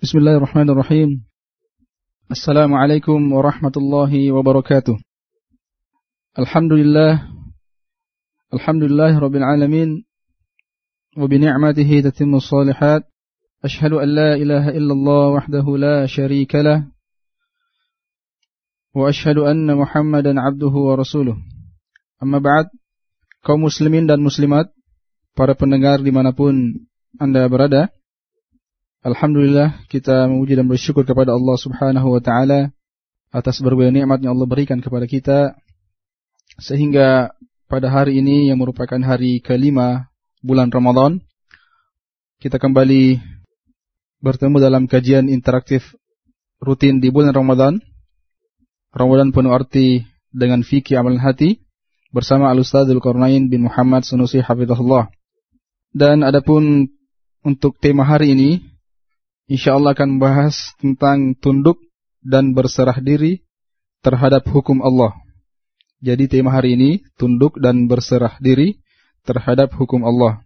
Bismillahirrahmanirrahim. Assalamualaikum warahmatullahi wabarakatuh. Alhamdulillah. Alhamdulillah rabbil alamin. Wa bi ni'matihi tatimmu shalihat. Ashhadu an la ilaha illallah wahdahu la syarika lah. Wa ashhadu anna Muhammadan abduhu wa rasuluh. Amma ba'd. Kaum muslimin dan muslimat, para pendengar di mana pun Anda berada, Alhamdulillah kita memuji dan bersyukur kepada Allah Subhanahu wa taala atas berbagai nikmat yang Allah berikan kepada kita sehingga pada hari ini yang merupakan hari kelima bulan Ramadan kita kembali bertemu dalam kajian interaktif rutin di bulan Ramadan. Ramadan penuh arti dengan fikih amalan hati bersama Al-Ustadzul Qarnain bin Muhammad Sunusi Hafizahullah. Dan adapun untuk tema hari ini insya Allah akan membahas tentang tunduk dan berserah diri terhadap hukum Allah. Jadi tema hari ini tunduk dan berserah diri terhadap hukum Allah.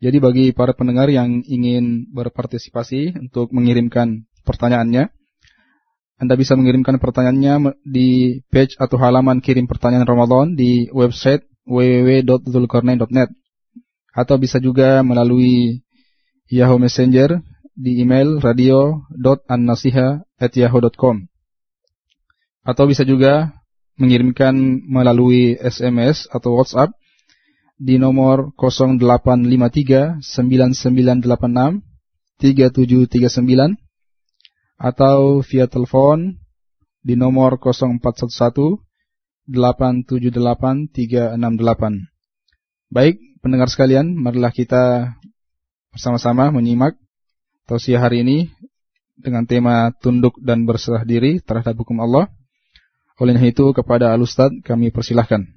Jadi bagi para pendengar yang ingin berpartisipasi untuk mengirimkan pertanyaannya, Anda bisa mengirimkan pertanyaannya di page atau halaman kirim pertanyaan Ramadan di website www.zulkarnain.net atau bisa juga melalui Yahoo Messenger di email radio.annasiha@yahoo.com atau bisa juga mengirimkan melalui SMS atau WhatsApp di nomor 0853 9986 3739 atau via telepon di nomor 0411 878 368. Baik, pendengar sekalian, marilah kita bersama-sama menyimak tausiah hari ini dengan tema tunduk dan berserah diri terhadap hukum Allah. Oleh itu kepada Al Ustaz kami persilahkan.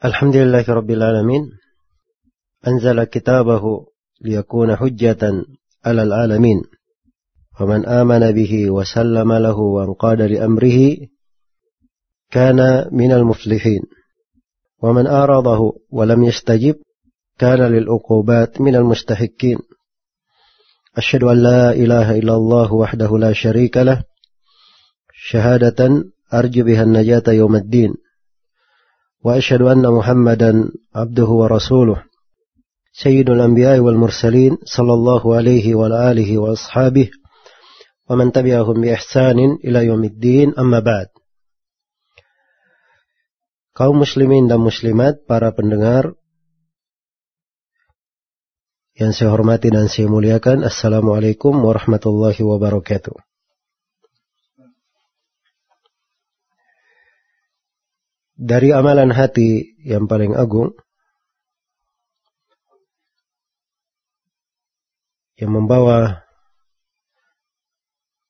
Alhamdulillahirabbil alamin. Anzala kitabahu liyakuna hujjatan 'alal alamin. Faman amana bihi wa sallama lahu wa anqada li amrihi kana minal muflihin. ومن أعرضه ولم يستجب كان للعقوبات من المستحقين أشهد أن لا إله إلا الله وحده لا شريك له شهادة أرجو بها النجاة يوم الدين وأشهد أن محمدا عبده ورسوله سيد الأنبياء والمرسلين صلى الله عليه وآله وأصحابه ومن تبعهم بإحسان إلى يوم الدين أما بعد kaum muslimin dan muslimat, para pendengar yang saya hormati dan saya muliakan, Assalamualaikum warahmatullahi wabarakatuh. Dari amalan hati yang paling agung, yang membawa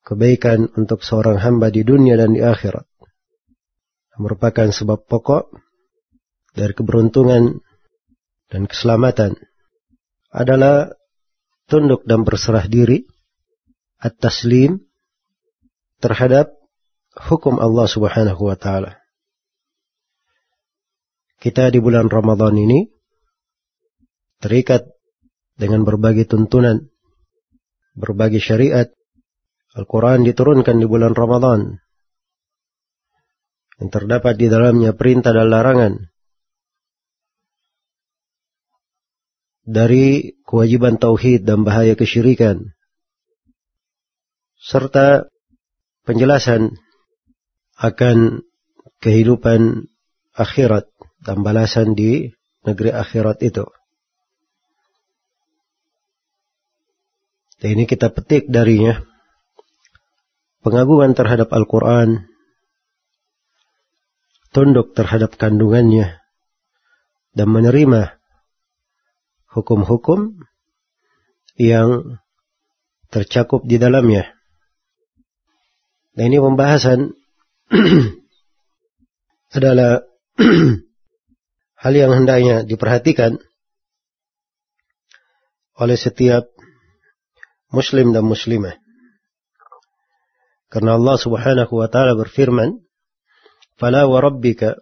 kebaikan untuk seorang hamba di dunia dan di akhirat, merupakan sebab pokok dari keberuntungan dan keselamatan adalah tunduk dan berserah diri at-taslim terhadap hukum Allah Subhanahu wa taala. Kita di bulan Ramadan ini terikat dengan berbagai tuntunan, berbagai syariat. Al-Quran diturunkan di bulan Ramadan. Yang terdapat di dalamnya perintah dan larangan. Dari kewajiban tauhid dan bahaya kesyirikan serta penjelasan akan kehidupan akhirat dan balasan di negeri akhirat itu. Dan ini kita petik darinya pengagungan terhadap Al-Quran, tunduk terhadap kandungannya, dan menerima hukum-hukum yang tercakup di dalamnya. Nah ini pembahasan adalah hal yang hendaknya diperhatikan oleh setiap muslim dan muslimah. Karena Allah Subhanahu wa taala berfirman, "Fala wa rabbika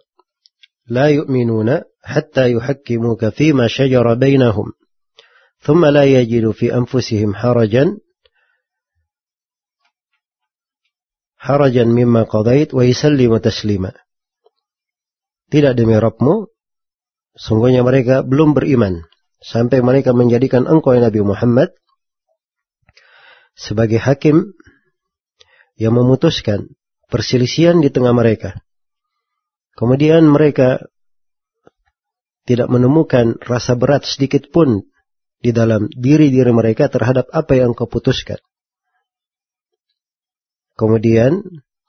la yu'minuna حتى يحكموك فيما شجر بينهم ثم لا يجد في أنفسهم حرجا حرجا مما قضيت ويسلم تسليما tidak demi Rabbmu sungguhnya mereka belum beriman sampai mereka menjadikan engkau ya Nabi Muhammad sebagai hakim yang memutuskan perselisihan di tengah mereka kemudian mereka tidak menemukan rasa berat sedikit pun di dalam diri-diri mereka terhadap apa yang kau putuskan. Kemudian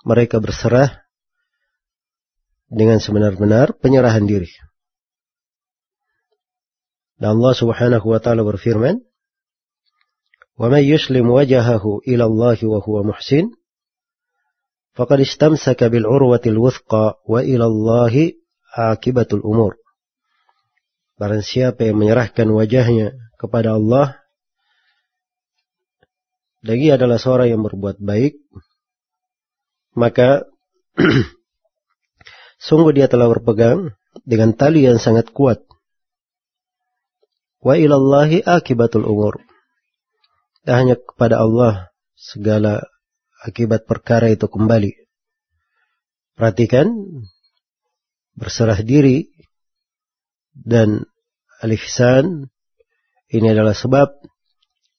mereka berserah dengan sebenar-benar penyerahan diri. Dan Allah Subhanahu wa taala berfirman, "Wa may yuslim wajhahu ila Allah wa huwa muhsin, bil urwatil wuthqa wa ila Allah akibatul umur." Barang siapa yang menyerahkan wajahnya kepada Allah lagi adalah seorang yang berbuat baik maka sungguh dia telah berpegang dengan tali yang sangat kuat wa ilallahi akibatul umur dan hanya kepada Allah segala akibat perkara itu kembali perhatikan berserah diri dan al-ihsan ini adalah sebab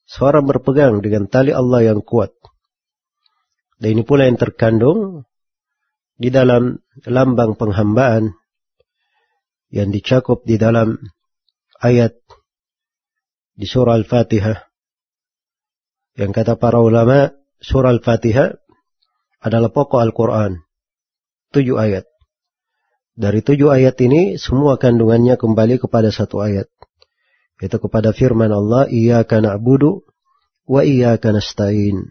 seorang berpegang dengan tali Allah yang kuat. Dan ini pula yang terkandung di dalam lambang penghambaan yang dicakup di dalam ayat di surah Al-Fatihah. Yang kata para ulama, surah Al-Fatihah adalah pokok Al-Quran. Tujuh ayat. Dari tujuh ayat ini, semua kandungannya kembali kepada satu ayat. Itu kepada firman Allah, Iyaka na'budu wa iyaka nasta'in.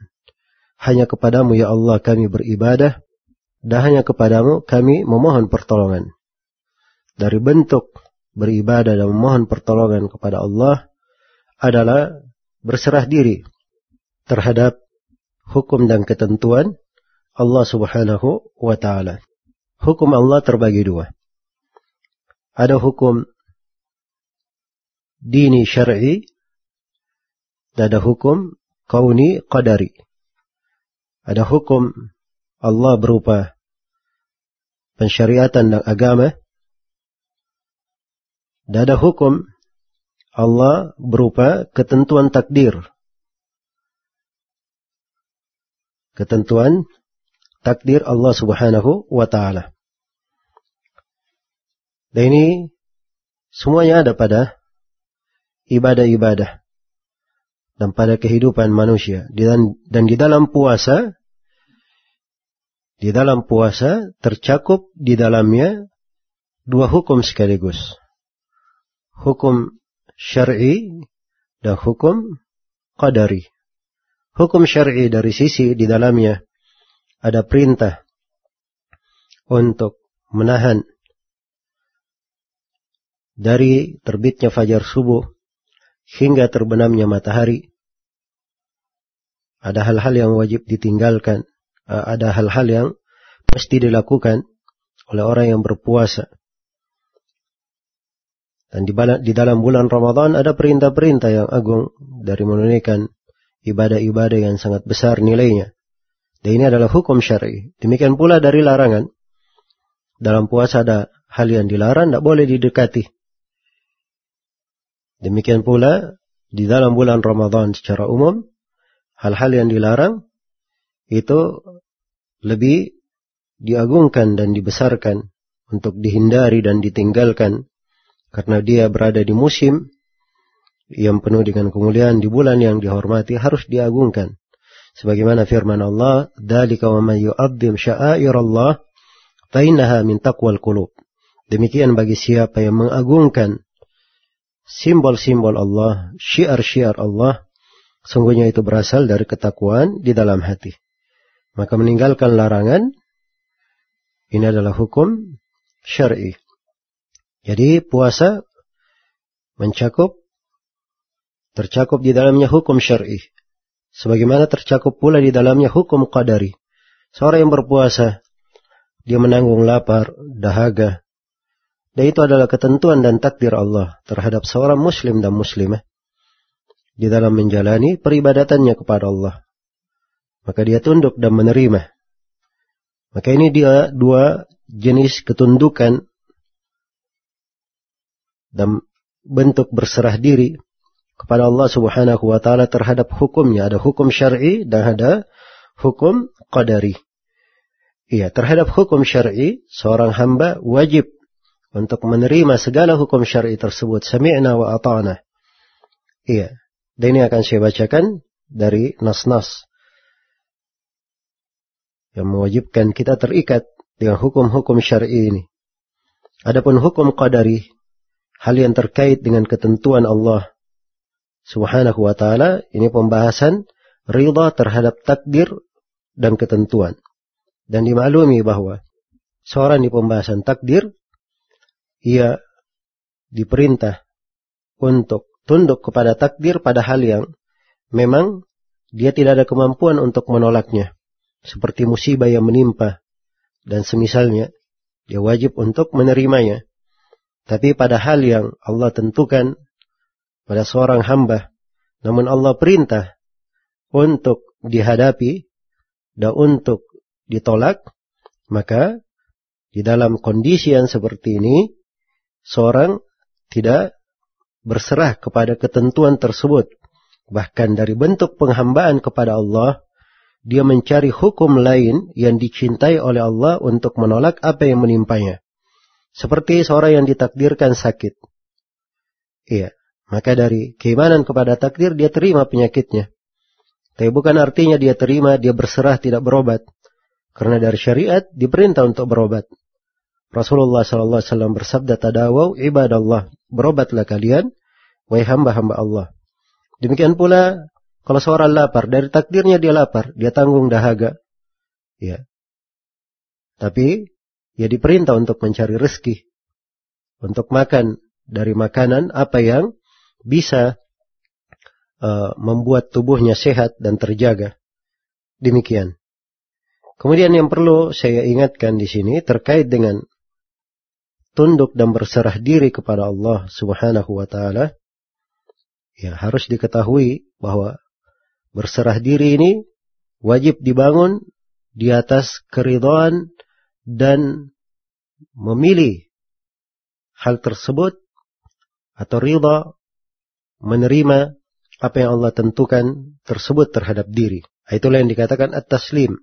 Hanya kepadamu ya Allah kami beribadah, dan hanya kepadamu kami memohon pertolongan. Dari bentuk beribadah dan memohon pertolongan kepada Allah adalah berserah diri terhadap hukum dan ketentuan Allah subhanahu wa ta'ala. Hukum Allah terbagi dua. Ada hukum dini syar'i dan ada hukum kauni qadari. Ada hukum Allah berupa pensyariatan dan agama. Dan ada hukum Allah berupa ketentuan takdir. Ketentuan takdir Allah subhanahu wa ta'ala. Dan ini semuanya ada pada ibadah-ibadah dan pada kehidupan manusia. Dan, di dalam puasa, di dalam puasa tercakup di dalamnya dua hukum sekaligus. Hukum syar'i dan hukum qadari. Hukum syar'i dari sisi di dalamnya ada perintah untuk menahan dari terbitnya fajar subuh hingga terbenamnya matahari. Ada hal-hal yang wajib ditinggalkan, ada hal-hal yang mesti dilakukan oleh orang yang berpuasa. Dan di dalam bulan Ramadan ada perintah-perintah yang agung dari menunaikan ibadah-ibadah yang sangat besar nilainya. Dan ini adalah hukum syar'i. Demikian pula dari larangan. Dalam puasa ada hal yang dilarang, tidak boleh didekati. Demikian pula di dalam bulan Ramadan secara umum, hal-hal yang dilarang itu lebih diagungkan dan dibesarkan untuk dihindari dan ditinggalkan karena dia berada di musim yang penuh dengan kemuliaan di bulan yang dihormati harus diagungkan. Sebagaimana firman Allah, "Dzalika wa may yu'azzim sya'airallah fa innaha min taqwal qulub." Demikian bagi siapa yang mengagungkan simbol-simbol Allah, syiar-syiar Allah, sungguhnya itu berasal dari ketakwaan di dalam hati. Maka meninggalkan larangan, ini adalah hukum syar'i. Jadi puasa mencakup, tercakup di dalamnya hukum syar'i. Sebagaimana tercakup pula di dalamnya hukum qadari. Seorang yang berpuasa, dia menanggung lapar, dahaga, dan itu adalah ketentuan dan takdir Allah terhadap seorang muslim dan muslimah. di dalam menjalani peribadatannya kepada Allah. Maka dia tunduk dan menerima. Maka ini dia dua jenis ketundukan dan bentuk berserah diri kepada Allah Subhanahu wa taala terhadap hukumnya. Ada hukum syar'i dan ada hukum qadari. Iya, terhadap hukum syar'i seorang hamba wajib untuk menerima segala hukum syar'i tersebut. Sami'na wa ata'na. Iya. Dan ini akan saya bacakan dari nas-nas yang mewajibkan kita terikat dengan hukum-hukum syar'i ini. Adapun hukum qadari, hal yang terkait dengan ketentuan Allah Subhanahu wa taala, ini pembahasan ridha terhadap takdir dan ketentuan. Dan dimaklumi bahwa seorang di pembahasan takdir, ia diperintah untuk tunduk kepada takdir pada hal yang memang dia tidak ada kemampuan untuk menolaknya. Seperti musibah yang menimpa dan semisalnya, dia wajib untuk menerimanya. Tapi pada hal yang Allah tentukan pada seorang hamba, namun Allah perintah untuk dihadapi dan untuk ditolak, maka di dalam kondisi yang seperti ini, seorang tidak berserah kepada ketentuan tersebut. Bahkan dari bentuk penghambaan kepada Allah, dia mencari hukum lain yang dicintai oleh Allah untuk menolak apa yang menimpanya. Seperti seorang yang ditakdirkan sakit. Iya, maka dari keimanan kepada takdir dia terima penyakitnya. Tapi bukan artinya dia terima, dia berserah tidak berobat. Karena dari syariat diperintah untuk berobat. Rasulullah SAW bersabda tadawau ibadallah. Berobatlah kalian Wahai hamba-hamba Allah. Demikian pula kalau seorang lapar, dari takdirnya dia lapar, dia tanggung dahaga. Ya. Tapi ya diperintah untuk mencari rezeki. Untuk makan dari makanan apa yang bisa uh, membuat tubuhnya sehat dan terjaga. Demikian. Kemudian yang perlu saya ingatkan di sini terkait dengan tunduk dan berserah diri kepada Allah Subhanahu wa taala ya harus diketahui bahwa berserah diri ini wajib dibangun di atas keridhaan dan memilih hal tersebut atau ridha menerima apa yang Allah tentukan tersebut terhadap diri. Itulah yang dikatakan at-taslim,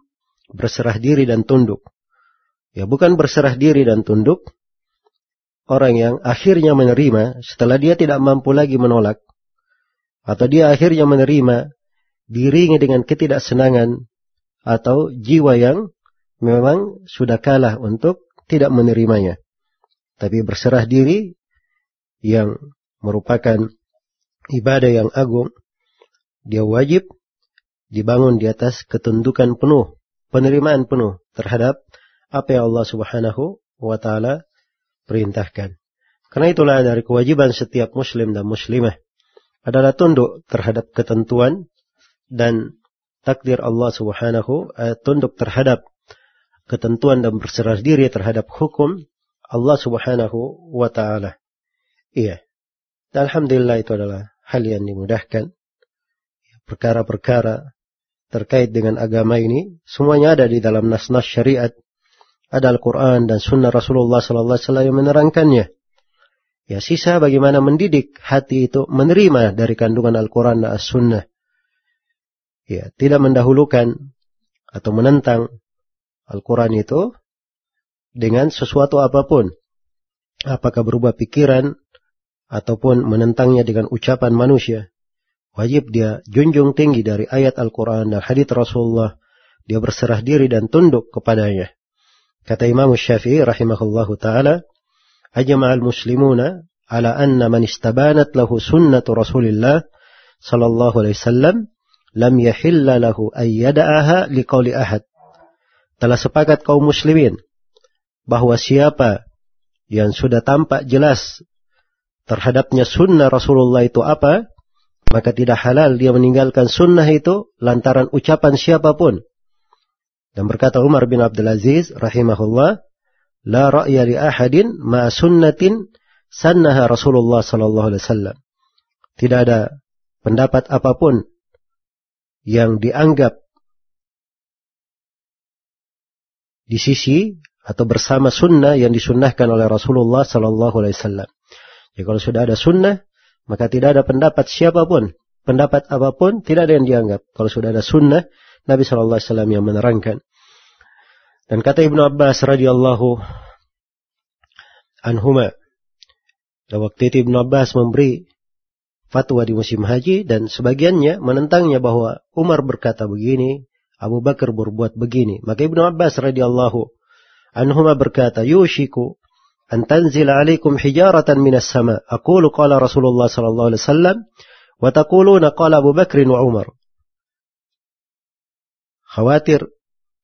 berserah diri dan tunduk. Ya, bukan berserah diri dan tunduk orang yang akhirnya menerima setelah dia tidak mampu lagi menolak atau dia akhirnya menerima dirinya dengan ketidaksenangan atau jiwa yang memang sudah kalah untuk tidak menerimanya. Tapi berserah diri yang merupakan ibadah yang agung, dia wajib dibangun di atas ketundukan penuh, penerimaan penuh terhadap apa yang Allah Subhanahu wa taala perintahkan. Karena itulah dari kewajiban setiap muslim dan muslimah adalah tunduk terhadap ketentuan dan takdir Allah Subhanahu eh, tunduk terhadap ketentuan dan berserah diri terhadap hukum Allah Subhanahu wa taala. Iya. Dan alhamdulillah itu adalah hal yang dimudahkan. Perkara-perkara terkait dengan agama ini semuanya ada di dalam nas-nas syariat. Ada Al-Quran dan Sunnah Rasulullah Sallallahu Alaihi Wasallam yang menerangkannya. Ya sisa bagaimana mendidik hati itu menerima dari kandungan Al-Quran dan As-Sunnah. Ya, tidak mendahulukan atau menentang Al-Quran itu dengan sesuatu apa pun. Apakah berubah pikiran ataupun menentangnya dengan ucapan manusia. Wajib dia junjung tinggi dari ayat Al-Quran dan hadits Rasulullah. Dia berserah diri dan tunduk kepadanya. Kata Imam Syafi'i rahimahullahu ta'ala, Ajma'al muslimuna ala anna man istabanat lahu sunnatu Rasulillah sallallahu alaihi wasallam lam yahilla lahu ayyada'aha liqauli ahad. Telah sepakat kaum muslimin bahwa siapa yang sudah tampak jelas terhadapnya sunnah Rasulullah itu apa, maka tidak halal dia meninggalkan sunnah itu lantaran ucapan siapa pun. Dan berkata Umar bin Abdul Aziz rahimahullah, La ra'ya li ahadin ma sunnatin sannaha Rasulullah sallallahu alaihi wasallam. Tidak ada pendapat apa pun yang dianggap di sisi atau bersama sunnah yang disunnahkan oleh Rasulullah Sallallahu Alaihi Wasallam. Jadi kalau sudah ada sunnah, maka tidak ada pendapat siapa pun, pendapat apa pun tidak ada yang dianggap. Kalau sudah ada sunnah, Nabi Wasallam yang menerangkan. Dan kata Ibnu Abbas radhiyallahu anhuma, waktu itu Ibnu Abbas memberi fatwa di musim haji dan sebagiannya menentangnya bahwa Umar berkata begini, Abu Bakar berbuat begini. Maka Ibnu Abbas radhiyallahu anhuma berkata, "Yushiku an tanzila alaikum hijaratan minas sama." Aqulu qala Rasulullah sallallahu alaihi wasallam wa taquluna qala Abu Bakr wa Umar. Khawatir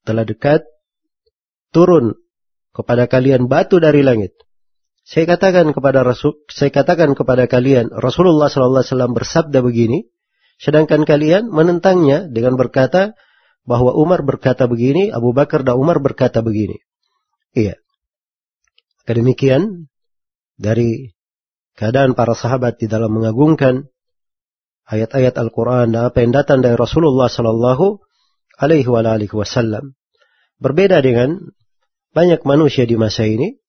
telah dekat turun kepada kalian batu dari langit. Saya katakan kepada Rasul, saya katakan kepada kalian, Rasulullah sallallahu alaihi wasallam bersabda begini, sedangkan kalian menentangnya dengan berkata, bahwa Umar berkata begini, Abu Bakar dan Umar berkata begini. Iya. Kedemikian dari keadaan para sahabat di dalam mengagungkan ayat-ayat Al-Quran dan apa yang datang dari Rasulullah Sallallahu Alaihi Wasallam. Berbeda dengan banyak manusia di masa ini.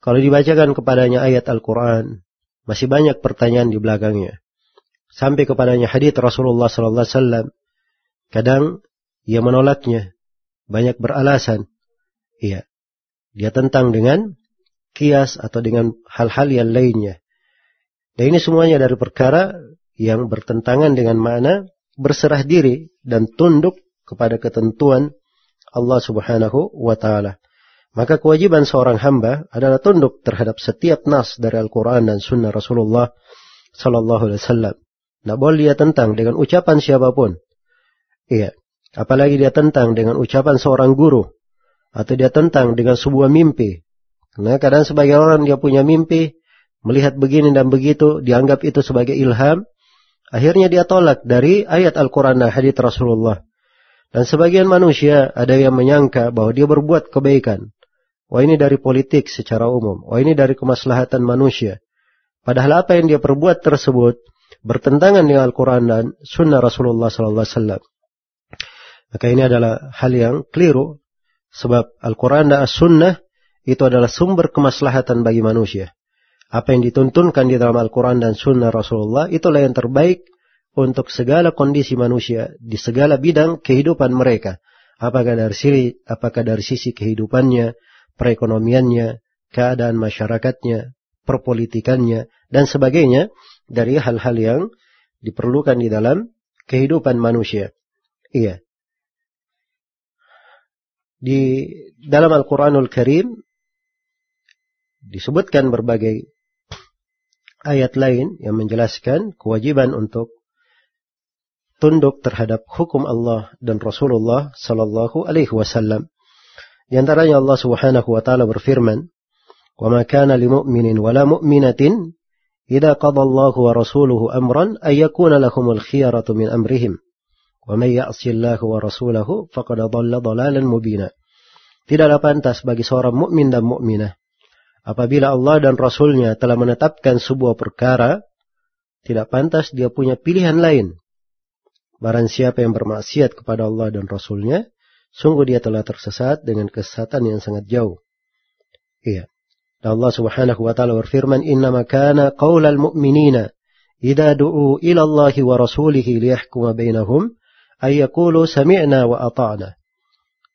Kalau dibacakan kepadanya ayat Al-Quran, masih banyak pertanyaan di belakangnya. Sampai kepadanya hadith Rasulullah Sallallahu Alaihi Wasallam. Kadang ia menolaknya. Banyak beralasan. Iya. Dia tentang dengan kias atau dengan hal-hal yang lainnya. Dan ini semuanya dari perkara yang bertentangan dengan mana berserah diri dan tunduk kepada ketentuan Allah Subhanahu wa taala. Maka kewajiban seorang hamba adalah tunduk terhadap setiap nas dari Al-Quran dan Sunnah Rasulullah Sallallahu Alaihi Wasallam. Tidak boleh dia tentang dengan ucapan siapa pun. Iya. Apalagi dia tentang dengan ucapan seorang guru. Atau dia tentang dengan sebuah mimpi. Karena kadang sebagai orang dia punya mimpi. Melihat begini dan begitu. Dianggap itu sebagai ilham. Akhirnya dia tolak dari ayat Al-Quran dan hadith Rasulullah. Dan sebagian manusia ada yang menyangka bahwa dia berbuat kebaikan. Wah ini dari politik secara umum. Wah ini dari kemaslahatan manusia. Padahal apa yang dia perbuat tersebut bertentangan dengan Al-Quran dan Sunnah Rasulullah Sallallahu Alaihi. Maka ini adalah hal yang keliru. Sebab Al-Quran dan As-Sunnah itu adalah sumber kemaslahatan bagi manusia. Apa yang dituntunkan di dalam Al-Quran dan Sunnah Rasulullah itulah yang terbaik untuk segala kondisi manusia di segala bidang kehidupan mereka. Apakah dari sisi, apakah dari sisi kehidupannya, perekonomiannya, keadaan masyarakatnya, perpolitikannya, dan sebagainya dari hal-hal yang diperlukan di dalam kehidupan manusia. Iya. Di dalam Al-Quranul Karim disebutkan berbagai ayat lain yang menjelaskan kewajiban untuk tunduk terhadap hukum Allah dan Rasulullah sallallahu alaihi wasallam. Di antaranya Allah Subhanahu wa taala berfirman, "Wa ma kana limu'minin wa la mu'minatin idza qada Allah wa rasuluhu amran ay yakuna lahumul khiyaratu min amrihim wa may ya'si Allah. Tidaklah pantas bagi seorang mukmin dan mukminah apabila Allah dan Rasulnya telah menetapkan sebuah perkara, tidak pantas dia punya pilihan lain. Barang siapa yang bermaksiat kepada Allah dan Rasulnya, sungguh dia telah tersesat dengan kesesatan yang sangat jauh. Iya. Dan Allah subhanahu wa ta'ala berfirman, Innama kana qawlal mu'minina idha du'u ila Allahi wa rasulihi liyahkuma bainahum ayyakulu sami'na wa ata'na.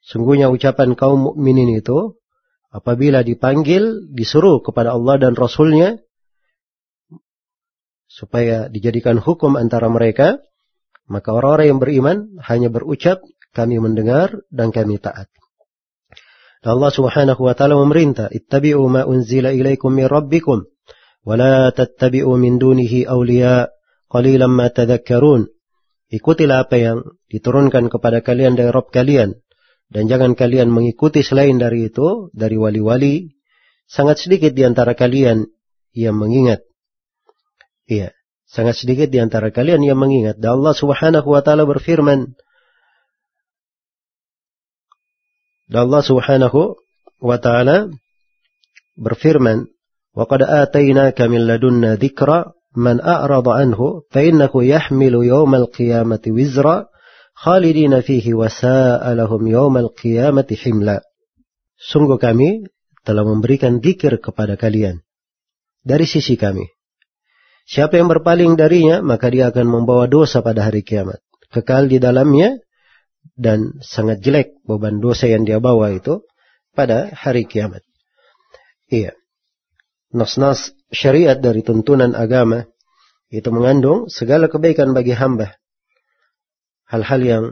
Sungguhnya ucapan kaum mukminin itu apabila dipanggil disuruh kepada Allah dan Rasulnya supaya dijadikan hukum antara mereka maka orang-orang yang beriman hanya berucap kami mendengar dan kami taat. Dan Allah Subhanahu wa taala memerintah ittabi'u ma unzila ilaikum min rabbikum wa la tattabi'u min dunihi awliya qalilan ma tadhakkarun Ikutilah apa yang diturunkan kepada kalian dari Rob kalian. Dan jangan kalian mengikuti selain dari itu, dari wali-wali. Sangat sedikit di antara kalian yang mengingat. Iya, sangat sedikit di antara kalian yang mengingat. Dan Allah subhanahu wa ta'ala berfirman. Dan Allah subhanahu wa ta'ala berfirman. وَقَدْ آتَيْنَاكَ مِنْ لَدُنَّا ذِكْرًا man a'rada anhu fa innahu yahmilu yawmal qiyamati wizra khalidina fihi wa sa'alahum yawmal qiyamati himla. Sungguh kami telah memberikan dikir kepada kalian dari sisi kami. Siapa yang berpaling darinya, maka dia akan membawa dosa pada hari kiamat. Kekal di dalamnya, dan sangat jelek beban dosa yang dia bawa itu pada hari kiamat. Iya. Nas-nas syariat dari tuntunan agama itu mengandung segala kebaikan bagi hamba. Hal-hal yang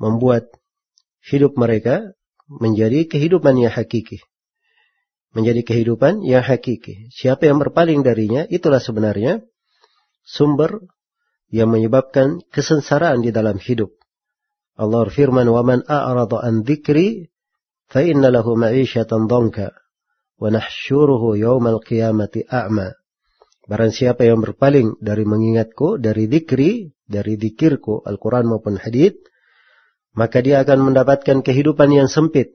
membuat hidup mereka menjadi kehidupan yang hakiki. Menjadi kehidupan yang hakiki. Siapa yang berpaling darinya, itulah sebenarnya sumber yang menyebabkan kesengsaraan di dalam hidup. Allah berfirman, "Wa man a'rada an dzikri fa inna lahu ma'isyatan dhanka yaumal qiyamati a'ma. Barang siapa yang berpaling dari mengingatku, dari dikri, dari dikirku, Al-Quran maupun hadith, maka dia akan mendapatkan kehidupan yang sempit.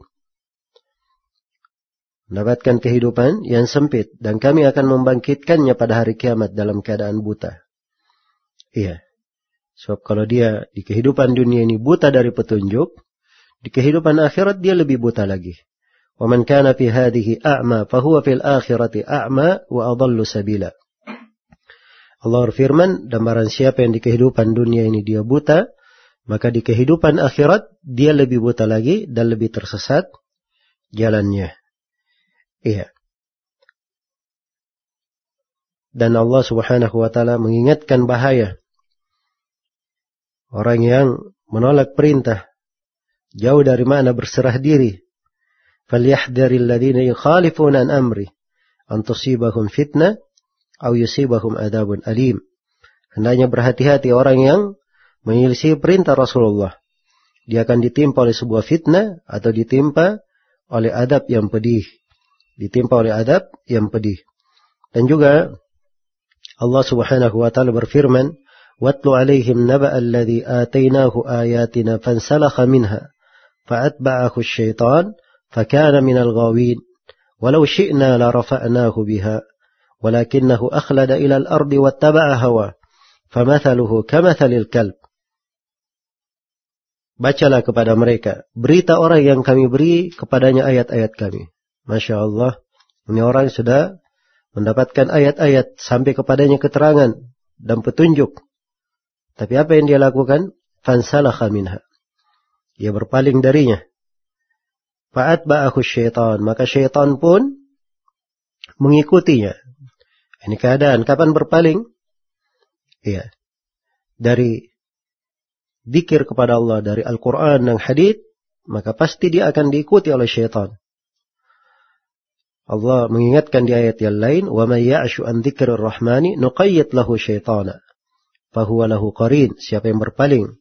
Mendapatkan kehidupan yang sempit. Dan kami akan membangkitkannya pada hari kiamat dalam keadaan buta. Iya. Sebab kalau dia di kehidupan dunia ini buta dari petunjuk, di kehidupan akhirat dia lebih buta lagi. ومن كان في هذه أعمى فهو في الآخرة أعمى وأضل سبيلا Allah berfirman, dan siapa yang di kehidupan dunia ini dia buta, maka di kehidupan akhirat dia lebih buta lagi dan lebih tersesat jalannya. Iya. Dan Allah Subhanahu wa taala mengingatkan bahaya orang yang menolak perintah jauh dari mana berserah diri. Falyahdharil ladzina yukhalifuna an amri an tusibahum fitnah au yusibahum adabun alim. Hendaknya berhati-hati orang yang menyelisih perintah Rasulullah. Dia akan ditimpa oleh sebuah fitnah atau ditimpa oleh adab yang pedih. Ditimpa oleh adab yang pedih. Dan juga Allah Subhanahu wa taala berfirman, "Watlu عَلَيْهِمْ نَبَأَ الَّذِي آتَيْنَاهُ آيَاتِنَا فَانْسَلَخَ مِنْهَا فَأَتْبَعَهُ الشَّيْطَانُ فَكَانَ مِنَ الْغَوِينَ وَلَوْ شِئْنَا لَرَفَأْنَاهُ بِهَا ولكنه أخلد إلى الأرض واتبع هواه فمثله كمثل الكلب Bacalah kepada mereka berita orang yang kami beri kepadanya ayat-ayat kami. Masya Allah. Ini orang sudah mendapatkan ayat-ayat sampai kepadanya keterangan dan petunjuk. Tapi apa yang dia lakukan? Fansalah minha. Dia berpaling darinya. Fa'atba'ahu syaitan. Maka syaitan pun mengikutinya. Ini keadaan. Kapan berpaling? Iya. Dari dikir kepada Allah. Dari Al-Quran dan hadith. Maka pasti dia akan diikuti oleh syaitan. Allah mengingatkan di ayat yang lain. وَمَنْ يَعْشُ أَنْ ذِكْرِ الرَّحْمَنِ نُقَيِّتْ لَهُ شَيْطَانًا فَهُوَ لَهُ قَرِينَ Siapa yang berpaling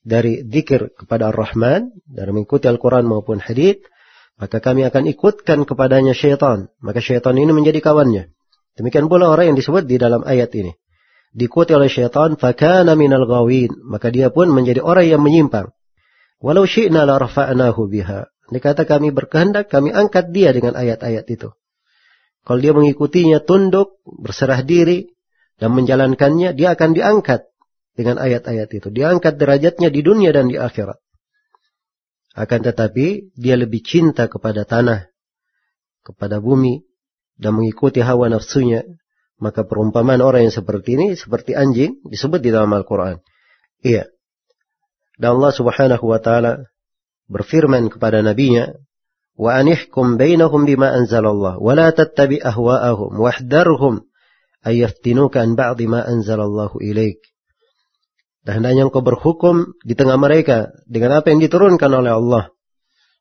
dari zikir kepada Ar-Rahman, dari mengikuti Al-Quran maupun hadith, maka kami akan ikutkan kepadanya syaitan. Maka syaitan ini menjadi kawannya. Demikian pula orang yang disebut di dalam ayat ini. Diikuti oleh syaitan, fakana minal gawin. Maka dia pun menjadi orang yang menyimpang. Walau syi'na la rafa'nahu biha. Ini kata kami berkehendak, kami angkat dia dengan ayat-ayat itu. Kalau dia mengikutinya, tunduk, berserah diri, dan menjalankannya, dia akan diangkat dengan ayat-ayat itu. Diangkat derajatnya di dunia dan di akhirat. Akan tetapi dia lebih cinta kepada tanah, kepada bumi, dan mengikuti hawa nafsunya. Maka perumpamaan orang yang seperti ini seperti anjing disebut di dalam Al-Quran. Iya. Dan Allah subhanahu wa ta'ala berfirman kepada nabinya, Wa anihkum bainahum bima anzalallah, wa la tattabi ahwa'ahum, wahdarhum, ayyaftinuka an ba'di ma anzalallahu ilaik. Dan hendaknya engkau berhukum di tengah mereka dengan apa yang diturunkan oleh Allah.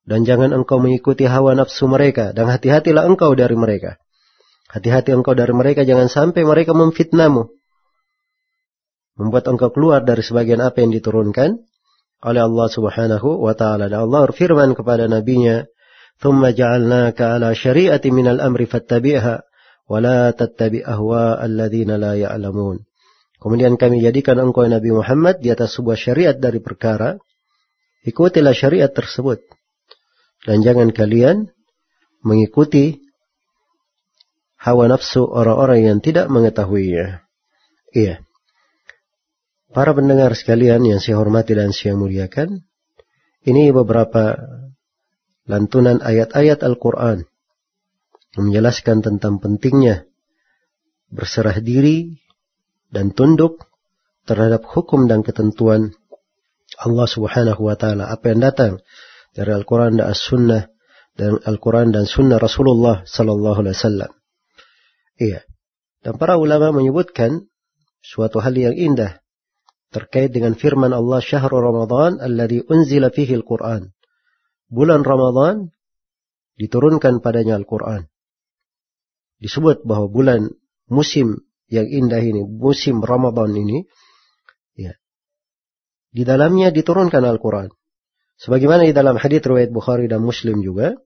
Dan jangan engkau mengikuti hawa nafsu mereka. Dan hati-hatilah engkau dari mereka. Hati-hati engkau dari mereka jangan sampai mereka memfitnamu. Membuat engkau keluar dari sebagian apa yang diturunkan oleh Allah subhanahu wa ta'ala. Dan Allah berfirman kepada nabinya, ثم جعلناك على شريعة من الأمر فاتبعها ولا تتبع أهواء الذين لا يعلمون Kemudian kami jadikan engkau Nabi Muhammad di atas sebuah syariat dari perkara. Ikutilah syariat tersebut. Dan jangan kalian mengikuti hawa nafsu orang-orang yang tidak mengetahuinya. Iya. Para pendengar sekalian yang saya hormati dan saya muliakan, ini beberapa lantunan ayat-ayat Al-Quran menjelaskan tentang pentingnya berserah diri dan tunduk terhadap hukum dan ketentuan Allah Subhanahu wa taala apa yang datang dari Al-Qur'an dan As-Sunnah dan Al-Qur'an dan Sunnah Rasulullah sallallahu alaihi wasallam. Iya. Dan para ulama menyebutkan suatu hal yang indah terkait dengan firman Allah syahrul Ramadan alladhi unzila fihi al-Quran. Bulan Ramadan diturunkan padanya Al-Quran. Disebut bahwa bulan musim yang indah ini, musim Ramadan ini, ya, di dalamnya diturunkan Al-Quran. Sebagaimana di dalam hadis riwayat Bukhari dan Muslim juga,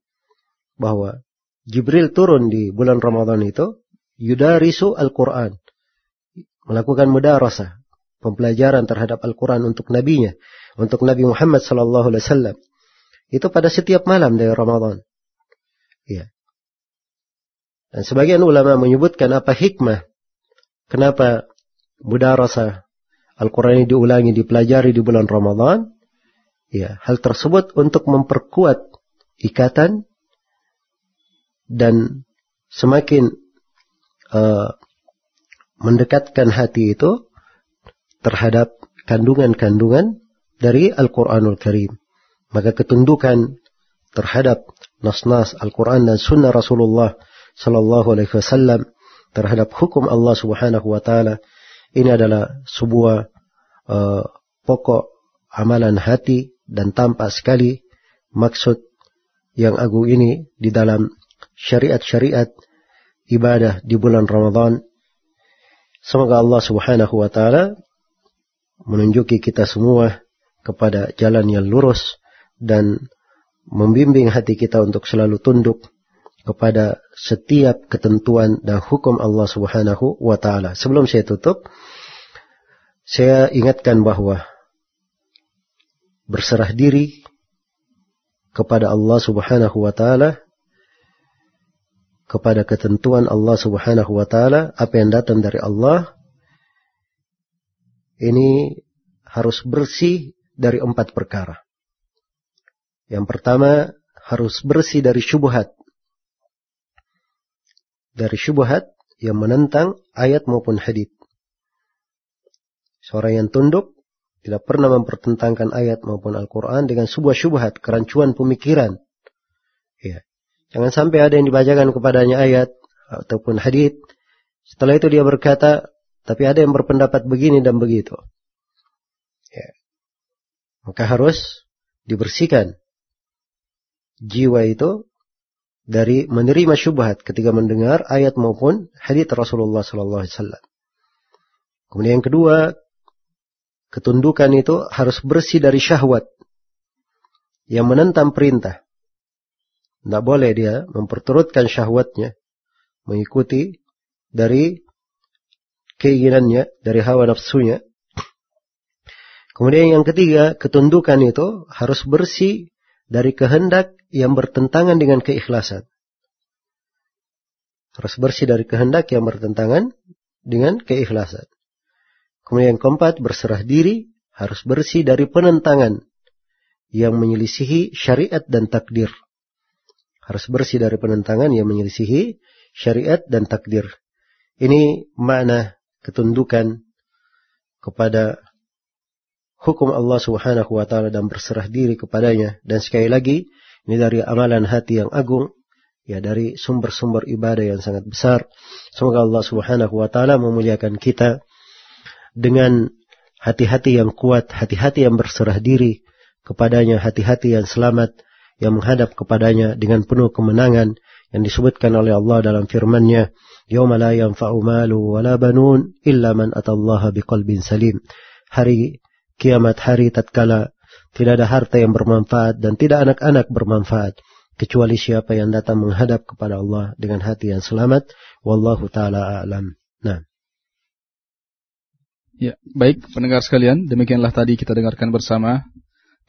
bahwa Jibril turun di bulan Ramadan itu, yudarisu Al-Quran. Melakukan mudarasah, pembelajaran terhadap Al-Quran untuk nabinya, untuk Nabi Muhammad Sallallahu Alaihi Wasallam. Itu pada setiap malam dari Ramadan. Ya. Dan sebagian ulama menyebutkan apa hikmah, kenapa mudarasa Al-Quran ini diulangi, dipelajari di bulan Ramadan. Ya, hal tersebut untuk memperkuat ikatan dan semakin uh, mendekatkan hati itu terhadap kandungan-kandungan dari Al-Quranul Karim. Maka ketundukan terhadap nas-nas Al-Quran dan Sunnah Rasulullah Sallallahu Alaihi Wasallam terhadap hukum Allah Subhanahu Wa Taala ini adalah sebuah uh, pokok amalan hati dan tampak sekali maksud yang agung ini di dalam syariat-syariat ibadah di bulan Ramadan. Semoga Allah Subhanahu wa taala menunjuki kita semua kepada jalan yang lurus dan membimbing hati kita untuk selalu tunduk kepada setiap ketentuan dan hukum Allah Subhanahu wa taala. Sebelum saya tutup, saya ingatkan bahwa berserah diri kepada Allah Subhanahu wa taala kepada ketentuan Allah Subhanahu wa taala, apa yang datang dari Allah ini harus bersih dari empat perkara. Yang pertama, harus bersih dari syubhat. Dari syubhat yang menentang ayat maupun hadith. Seorang yang tunduk tidak pernah mempertentangkan ayat maupun Al-Quran dengan sebuah syubhat, kerancuan pemikiran. Ya. Jangan sampai ada yang dibacakan kepadanya ayat ataupun hadith. Setelah itu dia berkata, tapi ada yang berpendapat begini dan begitu. Ya. Maka harus dibersihkan jiwa itu dari menerima syubhat ketika mendengar ayat maupun hadits Rasulullah sallallahu alaihi wasallam. Kemudian yang kedua, ketundukan itu harus bersih dari syahwat yang menentang perintah. Tidak boleh dia memperturutkan syahwatnya, mengikuti dari keinginannya, dari hawa nafsunya. Kemudian yang ketiga, ketundukan itu harus bersih dari kehendak yang bertentangan dengan keikhlasan. Harus bersih dari kehendak yang bertentangan dengan keikhlasan. Kemudian yang keempat, berserah diri harus bersih dari penentangan yang menyelisihi syariat dan takdir. Harus bersih dari penentangan yang menyelisihi syariat dan takdir. Ini makna ketundukan kepada hukum Allah Subhanahu wa taala dan berserah diri kepadanya dan sekali lagi ini dari amalan hati yang agung ya dari sumber-sumber ibadah yang sangat besar semoga Allah Subhanahu wa taala memuliakan kita dengan hati-hati yang kuat hati-hati yang berserah diri kepadanya hati-hati yang selamat yang menghadap kepadanya dengan penuh kemenangan yang disebutkan oleh Allah dalam firman-Nya Yawma la yanfa'u malu wa la banun illa man atallaha biqalbin salim. Hari kiamat hari tatkala tidak ada harta yang bermanfaat dan tidak anak-anak bermanfaat kecuali siapa yang datang menghadap kepada Allah dengan hati yang selamat. Wallahu taala a'lam. Nah. Ya, baik pendengar sekalian, demikianlah tadi kita dengarkan bersama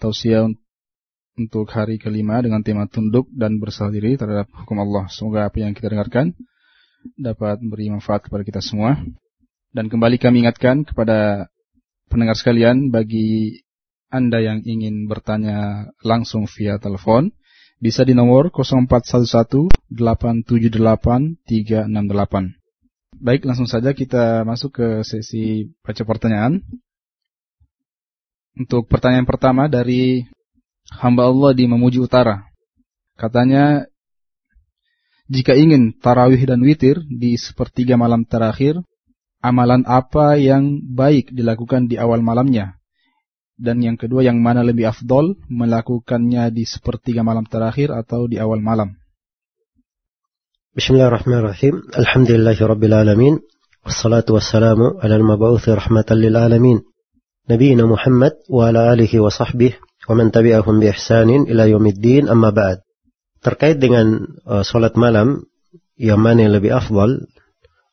tausiah untuk hari kelima dengan tema tunduk dan berserah diri terhadap hukum Allah. Semoga apa yang kita dengarkan dapat memberi manfaat kepada kita semua. Dan kembali kami ingatkan kepada pendengar sekalian bagi Anda yang ingin bertanya langsung via telepon bisa di nomor 0411 878 368. Baik, langsung saja kita masuk ke sesi baca pertanyaan. Untuk pertanyaan pertama dari hamba Allah di Memuji Utara. Katanya, jika ingin tarawih dan witir di sepertiga malam terakhir, amalan apa yang baik dilakukan di awal malamnya? Dan yang kedua, yang mana lebih afdol melakukannya di sepertiga malam terakhir atau di awal malam? Bismillahirrahmanirrahim. Alhamdulillahi Rabbil Alamin. Wassalatu wassalamu ala al-mabawuthi rahmatan lil alamin. Nabiina Muhammad wa ala alihi wa sahbihi wa tabi'ahum bi ila yaumiddin amma ba'd. Terkait dengan uh, salat malam, yang mana yang lebih afdal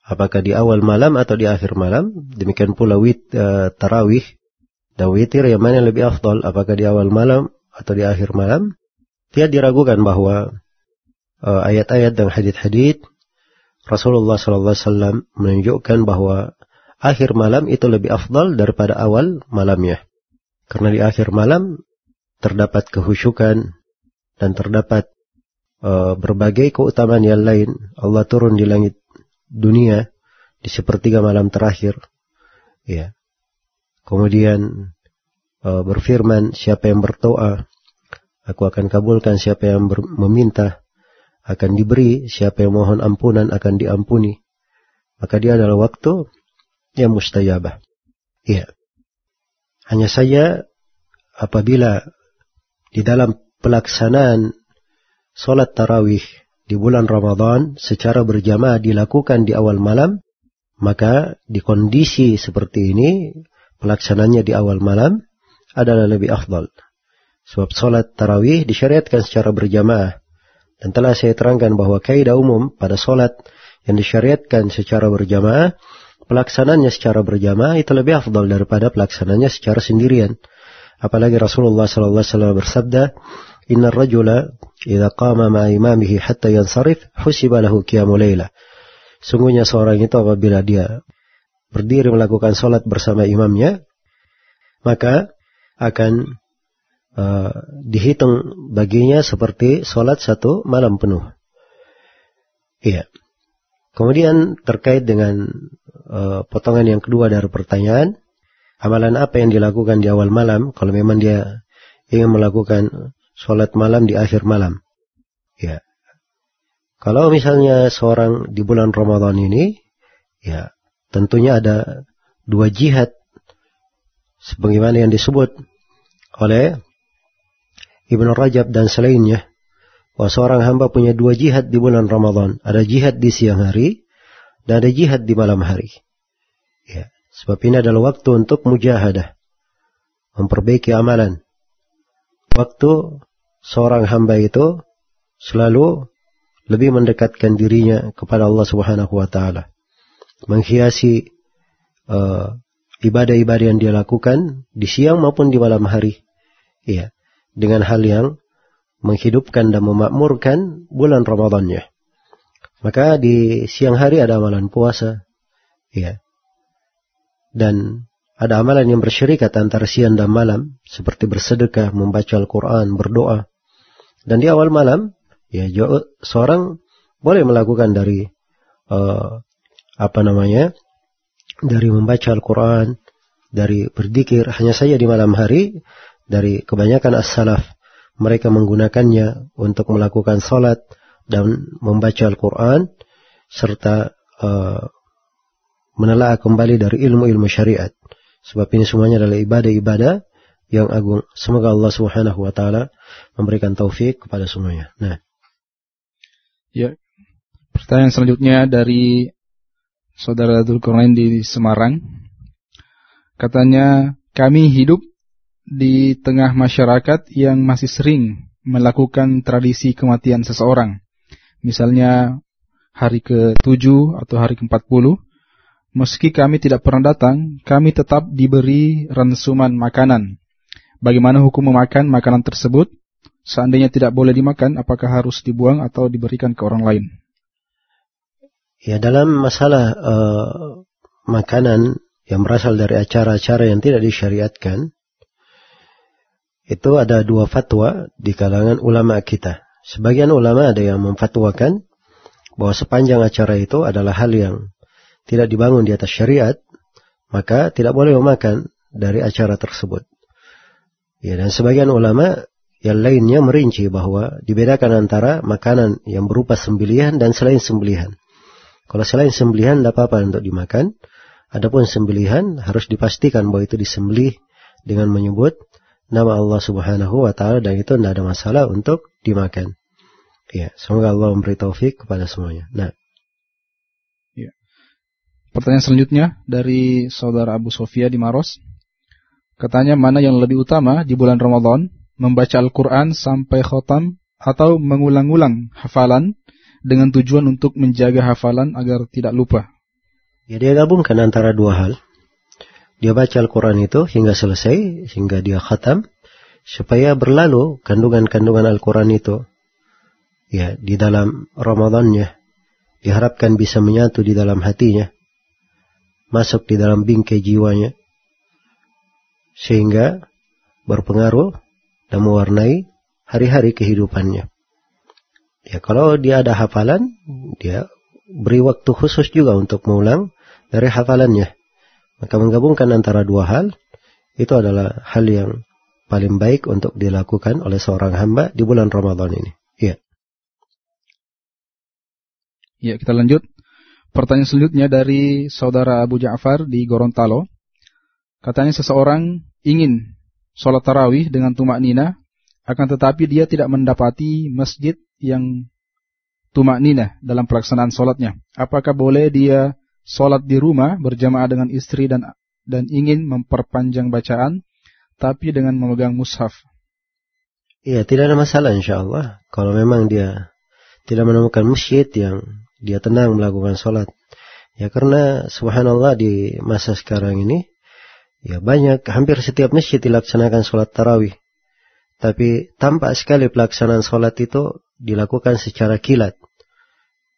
apakah di awal malam atau di akhir malam. Demikian pula wit uh, tarawih dan witir yang mana yang lebih afdal apakah di awal malam atau di akhir malam. Tidak diragukan bahwa uh, ayat-ayat dan hadith-hadith Rasulullah SAW menunjukkan bahwa akhir malam itu lebih afdal daripada awal malamnya. Karena di akhir malam terdapat kehusukan dan terdapat uh, berbagai keutamaan yang lain. Allah turun di langit dunia di sepertiga malam terakhir. Ya. Kemudian uh, berfirman, siapa yang berdoa, aku akan kabulkan. Siapa yang meminta, akan diberi. Siapa yang mohon ampunan, akan diampuni. Maka dia adalah waktu yang mustajabah. Ya. Hanya saja apabila di dalam pelaksanaan sholat tarawih di bulan Ramadan secara berjamaah dilakukan di awal malam, maka di kondisi seperti ini pelaksananya di awal malam adalah lebih afdal. Sebab sholat tarawih disyariatkan secara berjamaah. Dan telah saya terangkan bahwa kaidah umum pada sholat yang disyariatkan secara berjamaah, pelaksananya secara berjamaah itu lebih afdal daripada pelaksananya secara sendirian. Apalagi Rasulullah SAW bersabda, Inna rajula idza qama ma imamihi hatta yansarif husiba lahu qiyamul laila. Sungguhnya seorang itu apabila dia berdiri melakukan salat bersama imamnya, maka akan uh, dihitung baginya seperti salat satu malam penuh. Iya. Kemudian terkait dengan uh, potongan yang kedua dari pertanyaan, amalan apa yang dilakukan di awal malam kalau memang dia ingin melakukan sholat malam di akhir malam. Ya. Kalau misalnya seorang di bulan Ramadan ini, ya tentunya ada dua jihad sebagaimana yang disebut oleh Ibnu Rajab dan selainnya bahwa seorang hamba punya dua jihad di bulan Ramadan. Ada jihad di siang hari dan ada jihad di malam hari. Ya, sebab ini adalah waktu untuk mujahadah, memperbaiki amalan. Waktu seorang hamba itu selalu lebih mendekatkan dirinya kepada Allah Subhanahu wa taala. Menghiasi uh, ibadah-ibadah yang dia lakukan di siang maupun di malam hari. Iya, dengan hal yang menghidupkan dan memakmurkan bulan Ramadannya. Maka di siang hari ada amalan puasa. Iya. Dan ada amalan yang bersyarikat antara siang dan malam seperti bersedekah, membaca Al-Qur'an, berdoa. Dan di awal malam, ya seorang boleh melakukan dari uh, apa namanya, dari membaca Al-Quran, dari berzikir. Hanya saja di malam hari, dari kebanyakan as-salaf, mereka menggunakannya untuk melakukan salat dan membaca Al-Quran, serta uh, menelaah kembali dari ilmu-ilmu syariat. Sebab ini semuanya adalah ibadah-ibadah yang agung. Semoga Allah Subhanahu wa taala memberikan taufik kepada semuanya. Nah. Ya. Pertanyaan selanjutnya dari Saudara Dzulkarnain di Semarang. Katanya, kami hidup di tengah masyarakat yang masih sering melakukan tradisi kematian seseorang. Misalnya hari ke-7 atau hari ke-40. Meski kami tidak pernah datang, kami tetap diberi ransuman makanan. Bagaimana hukum memakan makanan tersebut? Seandainya tidak boleh dimakan, apakah harus dibuang atau diberikan ke orang lain? Ya dalam masalah uh, makanan yang berasal dari acara-acara yang tidak disyariatkan, itu ada dua fatwa di kalangan ulama kita. Sebagian ulama ada yang memfatwakan bahwa sepanjang acara itu adalah hal yang tidak dibangun di atas syariat, maka tidak boleh memakan dari acara tersebut. Ya, dan sebagian ulama yang lainnya merinci bahwa dibedakan antara makanan yang berupa sembelihan dan selain sembelihan. Kalau selain sembelihan tidak apa-apa untuk dimakan. Adapun sembelihan harus dipastikan bahwa itu disembelih dengan menyebut nama Allah Subhanahu wa taala dan itu tidak ada masalah untuk dimakan. Ya, semoga Allah memberi taufik kepada semuanya. Nah. Ya. Pertanyaan selanjutnya dari saudara Abu Sofia di Maros. Katanya mana yang lebih utama di bulan Ramadan, membaca Al-Qur'an sampai khotam atau mengulang-ulang hafalan dengan tujuan untuk menjaga hafalan agar tidak lupa. Ya dia gabungkan antara dua hal. Dia baca Al-Quran itu hingga selesai, hingga dia khatam, supaya berlalu kandungan-kandungan Al-Quran itu. Ya, di dalam Ramadannya. Diharapkan bisa menyatu di dalam hatinya. Masuk di dalam bingkai jiwanya. Sehingga berpengaruh dan mewarnai hari-hari kehidupannya. Ya, kalau dia ada hafalan, dia beri waktu khusus juga untuk mengulang dari hafalannya. Maka menggabungkan antara dua hal itu adalah hal yang paling baik untuk dilakukan oleh seorang hamba di bulan Ramadan ini. Iya. Ya, kita lanjut. Pertanyaan selanjutnya dari saudara Abu Ja'far di Gorontalo. Katanya seseorang ingin sholat tarawih dengan tumak nina, akan tetapi dia tidak mendapati masjid yang tumak nina dalam pelaksanaan sholatnya. Apakah boleh dia sholat di rumah berjamaah dengan istri dan dan ingin memperpanjang bacaan, tapi dengan memegang mushaf. Iya, tidak ada masalah insya Allah. Kalau memang dia tidak menemukan masjid yang dia tenang melakukan sholat. Ya karena subhanallah di masa sekarang ini, ya banyak, hampir setiap masjid dilaksanakan sholat tarawih. Tapi tampak sekali pelaksanaan sholat itu dilakukan secara kilat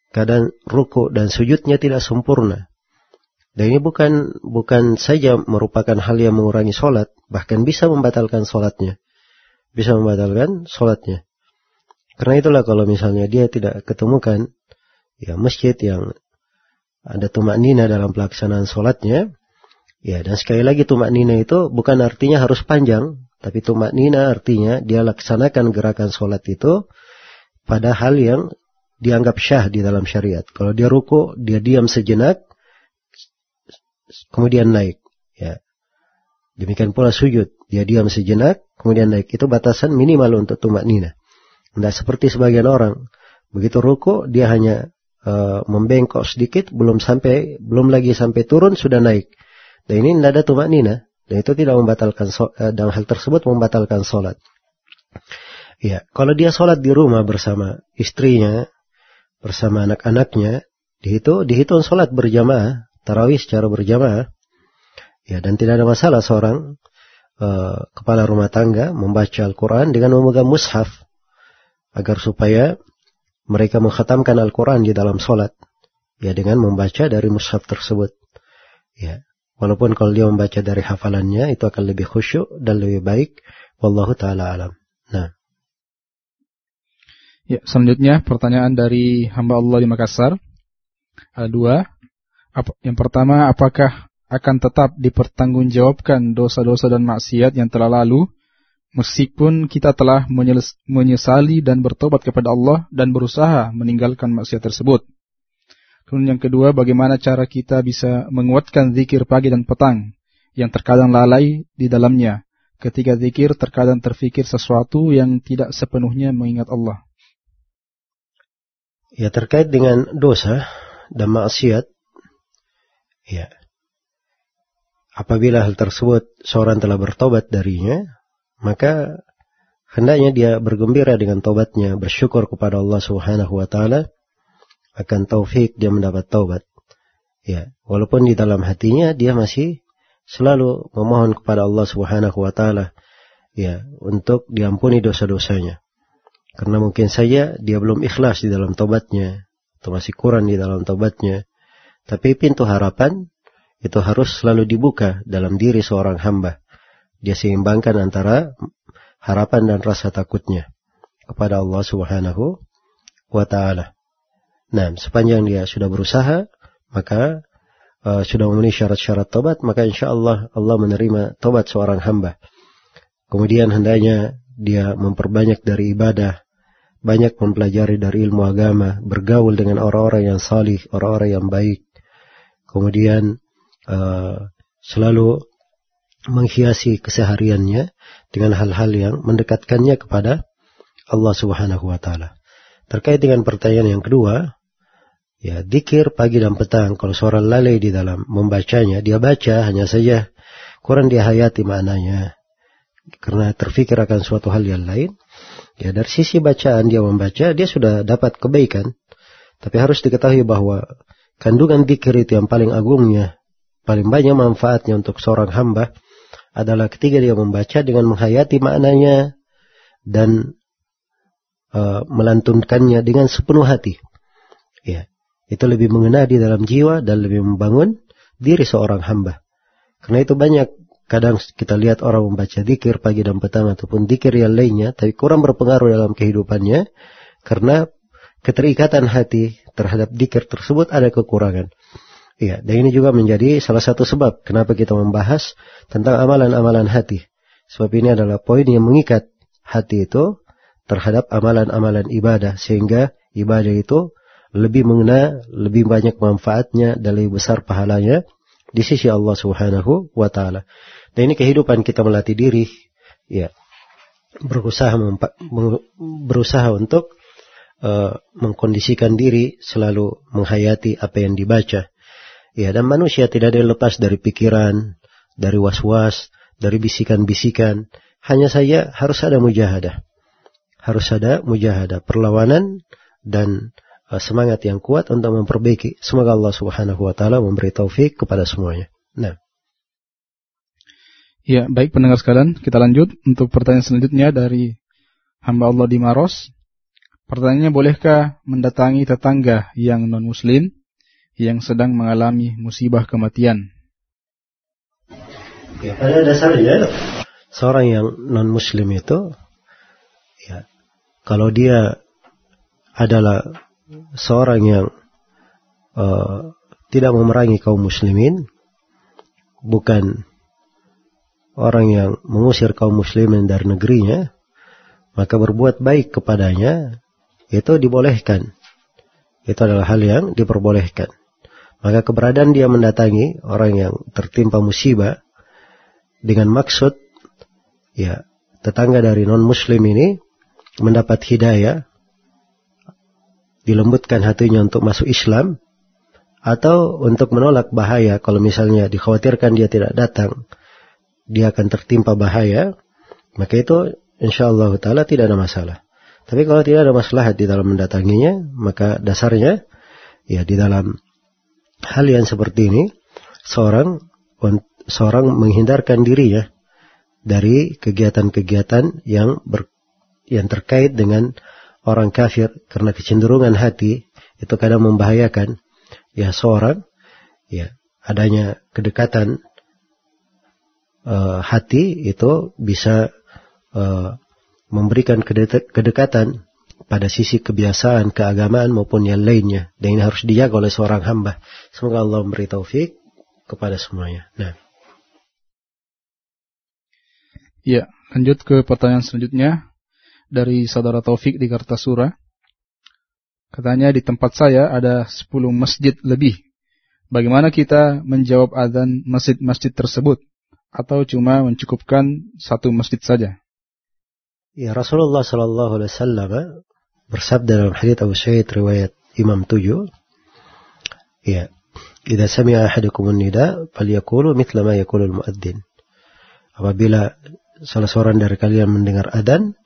kadang ruku dan sujudnya tidak sempurna. Dan ini bukan bukan saja merupakan hal yang mengurangi sholat, bahkan bisa membatalkan sholatnya. Bisa membatalkan sholatnya. Karena itulah kalau misalnya dia tidak ketemukan ya masjid yang ada tumak nina dalam pelaksanaan sholatnya, ya dan sekali lagi tumak nina itu bukan artinya harus panjang, tapi tumak nina artinya dia laksanakan gerakan sholat itu pada hal yang dianggap syah di dalam syariat. Kalau dia ruku, dia diam sejenak, kemudian naik. Ya. Demikian pula sujud, dia diam sejenak, kemudian naik. Itu batasan minimal untuk tumak nina. Tidak seperti sebagian orang. Begitu ruku, dia hanya uh, membengkok sedikit, belum sampai, belum lagi sampai turun, sudah naik. Dan ini tidak ada tumak nina. Dan itu tidak membatalkan, uh, dalam hal tersebut membatalkan sholat. Ya, kalau dia sholat di rumah bersama istrinya, bersama anak-anaknya, dihitung, dihitung sholat berjamaah, tarawih secara berjamaah. Ya, dan tidak ada masalah seorang uh, kepala rumah tangga membaca Al-Quran dengan memegang mushaf agar supaya mereka mengkhatamkan Al-Quran di dalam sholat. Ya, dengan membaca dari mushaf tersebut. Ya, walaupun kalau dia membaca dari hafalannya itu akan lebih khusyuk dan lebih baik. Wallahu taala alam. Nah. Ya, selanjutnya pertanyaan dari hamba Allah di Makassar. Ada dua. Yang pertama, apakah akan tetap dipertanggungjawabkan dosa-dosa dan maksiat yang telah lalu, meskipun kita telah menyesali dan bertobat kepada Allah dan berusaha meninggalkan maksiat tersebut. Kemudian yang kedua, bagaimana cara kita bisa menguatkan zikir pagi dan petang yang terkadang lalai di dalamnya. Ketika zikir terkadang terfikir sesuatu yang tidak sepenuhnya mengingat Allah. Ya terkait dengan dosa dan maksiat, ya apabila hal tersebut seorang telah bertobat darinya, maka hendaknya dia bergembira dengan tobatnya, bersyukur kepada Allah Subhanahu wa taala akan taufik dia mendapat taubat. Ya, walaupun di dalam hatinya dia masih selalu memohon kepada Allah Subhanahu wa taala ya untuk diampuni dosa-dosanya. Karena mungkin saja dia belum ikhlas di dalam tobatnya. atau masih kurang di dalam tobatnya. Tapi pintu harapan itu harus selalu dibuka dalam diri seorang hamba. Dia seimbangkan antara harapan dan rasa takutnya kepada Allah Subhanahu wa taala. Nah, sepanjang dia sudah berusaha, maka uh, sudah memenuhi syarat-syarat tobat, maka insya Allah Allah menerima tobat seorang hamba. Kemudian hendaknya dia memperbanyak dari ibadah, banyak mempelajari dari ilmu agama, bergaul dengan orang-orang yang salih, orang-orang yang baik. Kemudian uh, selalu menghiasi kesehariannya dengan hal-hal yang mendekatkannya kepada Allah Subhanahu wa taala. Terkait dengan pertanyaan yang kedua, ya dikir pagi dan petang kalau seorang lalai di dalam membacanya, dia baca hanya saja kurang dia hayati maknanya karena terfikir akan suatu hal yang lain. Ya dari sisi bacaan dia membaca, dia sudah dapat kebaikan. Tapi harus diketahui bahwa kandungan dikir itu yang paling agungnya, paling banyak manfaatnya untuk seorang hamba adalah ketika dia membaca dengan menghayati maknanya dan uh, melantunkannya dengan sepenuh hati. Ya, itu lebih mengena di dalam jiwa dan lebih membangun diri seorang hamba. Karena itu banyak kadang kita lihat orang membaca dikir pagi dan petang ataupun dikir yang lainnya, tapi kurang berpengaruh dalam kehidupannya karena keterikatan hati terhadap dikir tersebut ada kekurangan. Iya, dan ini juga menjadi salah satu sebab kenapa kita membahas tentang amalan-amalan hati. Sebab ini adalah poin yang mengikat hati itu terhadap amalan-amalan ibadah sehingga ibadah itu lebih mengena, lebih banyak manfaatnya dan lebih besar pahalanya di sisi Allah Subhanahu wa taala. Dan ini kehidupan kita melatih diri ya berusaha berusaha untuk uh, mengkondisikan diri selalu menghayati apa yang dibaca Ya, dan manusia tidak ada lepas dari pikiran, dari was-was, dari bisikan-bisikan. Hanya saja harus ada mujahadah. Harus ada mujahadah, perlawanan dan uh, semangat yang kuat untuk memperbaiki. Semoga Allah Subhanahu wa taala memberi taufik kepada semuanya. Nah. Ya, baik pendengar sekalian, kita lanjut untuk pertanyaan selanjutnya dari hamba Allah di Maros. Pertanyaannya, bolehkah mendatangi tetangga yang non-muslim yang sedang mengalami musibah kematian. Ya, pada dasarnya seorang yang non muslim itu ya kalau dia adalah seorang yang uh, tidak memerangi kaum muslimin bukan orang yang mengusir kaum muslimin dari negerinya maka berbuat baik kepadanya itu dibolehkan itu adalah hal yang diperbolehkan maka keberadaan dia mendatangi orang yang tertimpa musibah dengan maksud ya tetangga dari non muslim ini mendapat hidayah dilembutkan hatinya untuk masuk Islam atau untuk menolak bahaya. Kalau misalnya dikhawatirkan dia tidak datang dia akan tertimpa bahaya maka itu insya Allah taala tidak ada masalah. Tapi kalau tidak ada masalah di dalam mendatanginya maka dasarnya ya di dalam hal yang seperti ini seorang seorang menghindarkan dirinya dari kegiatan-kegiatan yang ber, yang terkait dengan orang kafir. Karena kecenderungan hati itu kadang membahayakan. Ya seorang ya adanya kedekatan uh, hati itu bisa uh, memberikan kedekatan pada sisi kebiasaan, keagamaan maupun yang lainnya. Dan ini harus dijaga oleh seorang hamba. Semoga Allah memberi taufik kepada semuanya. Nah. Ya, lanjut ke pertanyaan selanjutnya dari saudara Taufik di Kartasura. Katanya di tempat saya ada 10 masjid lebih. Bagaimana kita menjawab adzan masjid-masjid tersebut? Atau cuma mencukupkan satu masjid saja? Ya Rasulullah Sallallahu Alaihi Wasallam bersabda dalam hadits Abu Sa'id riwayat Imam 7 ya idza sami'a ahadukum an-nida falyaqulu mithla ma yaqulu al-muadzin apabila salah seorang dari kalian mendengar adzan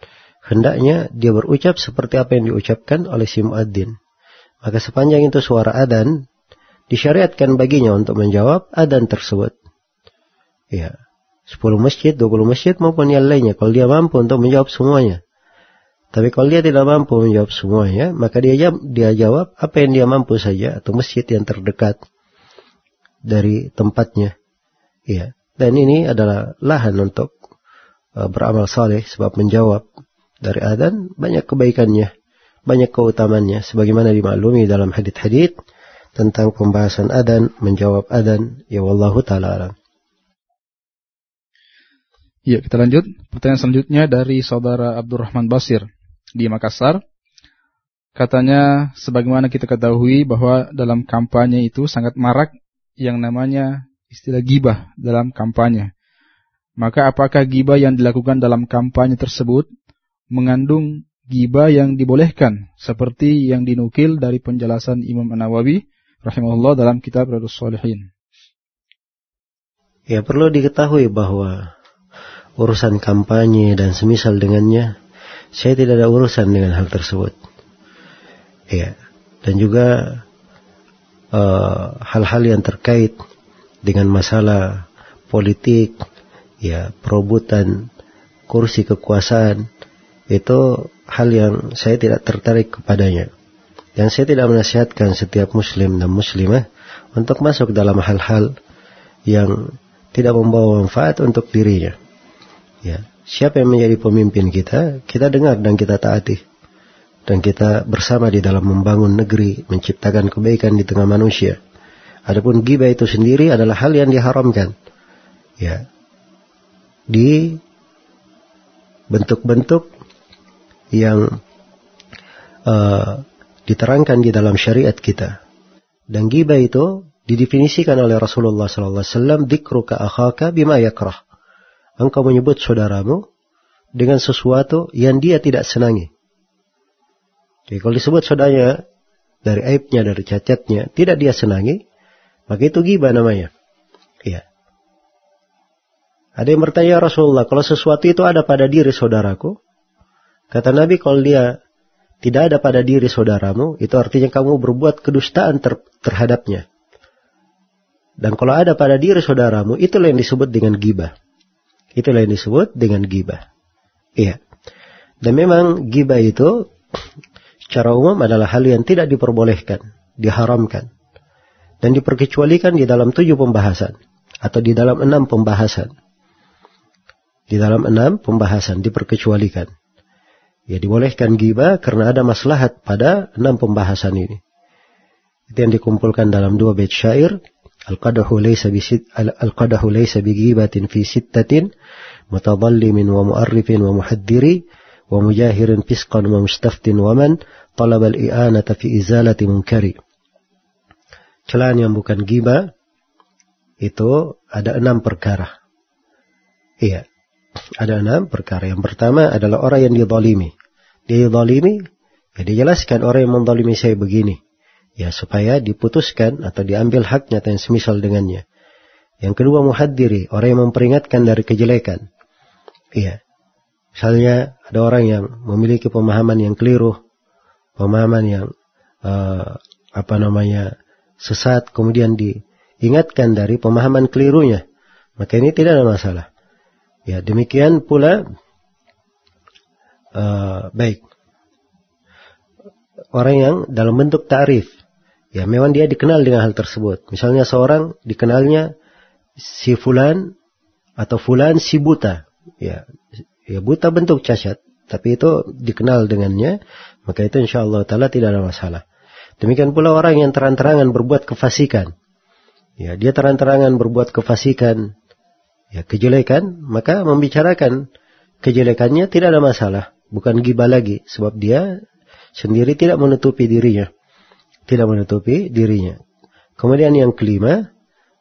hendaknya dia berucap seperti apa yang diucapkan oleh si muadzin maka sepanjang itu suara adzan disyariatkan baginya untuk menjawab adzan tersebut. Ya 10 masjid, 20 masjid maupun yang lainnya kalau dia mampu untuk menjawab semuanya Tapi kalau dia tidak mampu menjawab semuanya, maka dia jawab, dia jawab apa yang dia mampu saja atau masjid yang terdekat dari tempatnya. Ya. Dan ini adalah lahan untuk uh, beramal saleh sebab menjawab dari adzan banyak kebaikannya, banyak keutamannya sebagaimana dimaklumi dalam hadis-hadis tentang pembahasan adzan, menjawab adzan, ya wallahu taala. Ya, kita lanjut. Pertanyaan selanjutnya dari saudara Abdurrahman Basir di Makassar. Katanya, sebagaimana kita ketahui bahwa dalam kampanye itu sangat marak yang namanya istilah gibah dalam kampanye. Maka apakah gibah yang dilakukan dalam kampanye tersebut mengandung gibah yang dibolehkan seperti yang dinukil dari penjelasan Imam An-Nawawi rahimahullah dalam kitab Radus Salihin. Ya perlu diketahui bahwa urusan kampanye dan semisal dengannya saya tidak ada urusan dengan hal tersebut. Ya, dan juga eh, hal-hal uh, yang terkait dengan masalah politik, ya perebutan kursi kekuasaan itu hal yang saya tidak tertarik kepadanya. Dan saya tidak menasihatkan setiap muslim dan muslimah untuk masuk dalam hal-hal yang tidak membawa manfaat untuk dirinya. Ya, siapa yang menjadi pemimpin kita, kita dengar dan kita taati. Dan kita bersama di dalam membangun negeri, menciptakan kebaikan di tengah manusia. Adapun ghibah itu sendiri adalah hal yang diharamkan. Ya. Di bentuk-bentuk yang uh, diterangkan di dalam syariat kita. Dan ghibah itu didefinisikan oleh Rasulullah sallallahu alaihi wasallam dikruka akhaka bima yakrah engkau menyebut saudaramu dengan sesuatu yang dia tidak senangi. Jadi kalau disebut saudaranya dari aibnya, dari cacatnya, tidak dia senangi, maka itu ghibah namanya. Iya. Ada yang bertanya Rasulullah, kalau sesuatu itu ada pada diri saudaraku, kata Nabi kalau dia tidak ada pada diri saudaramu, itu artinya kamu berbuat kedustaan ter terhadapnya. Dan kalau ada pada diri saudaramu, itulah yang disebut dengan gibah. Itulah yang disebut dengan gibah. Iya. Dan memang gibah itu secara umum adalah hal yang tidak diperbolehkan, diharamkan. Dan diperkecualikan di dalam tujuh pembahasan. Atau di dalam enam pembahasan. Di dalam enam pembahasan diperkecualikan. Ya dibolehkan gibah karena ada maslahat pada enam pembahasan ini. Itu yang dikumpulkan dalam dua bait syair Al-qadahu laysa bi al-qadahu laysa bi ghibatin fi sittatin mutadallimin wa mu'arrifin wa muhaddiri wa mujahirin fisqan wa mustaftin wa man talaba al-i'anata fi izalati munkari. Celaan yang bukan ghibah itu ada enam perkara. Iya, ada enam perkara. Yang pertama adalah orang yang didolimi. Dia didolimi, ya dijelaskan orang yang mendolimi saya begini ya supaya diputuskan atau diambil haknya atau yang semisal dengannya. Yang kedua muhaddiri, orang yang memperingatkan dari kejelekan. Iya. Misalnya ada orang yang memiliki pemahaman yang keliru, pemahaman yang uh, apa namanya sesat, kemudian diingatkan dari pemahaman kelirunya, maka ini tidak ada masalah. Ya demikian pula uh, baik orang yang dalam bentuk tarif Ya memang dia dikenal dengan hal tersebut. Misalnya seorang dikenalnya si fulan atau fulan si buta. Ya, ya buta bentuk cacat. Tapi itu dikenal dengannya. Maka itu insya Allah ta'ala tidak ada masalah. Demikian pula orang yang terang-terangan berbuat kefasikan. Ya, dia terang-terangan berbuat kefasikan. Ya, kejelekan. Maka membicarakan kejelekannya tidak ada masalah. Bukan gibah lagi. Sebab dia sendiri tidak menutupi dirinya tidak menutupi dirinya. Kemudian yang kelima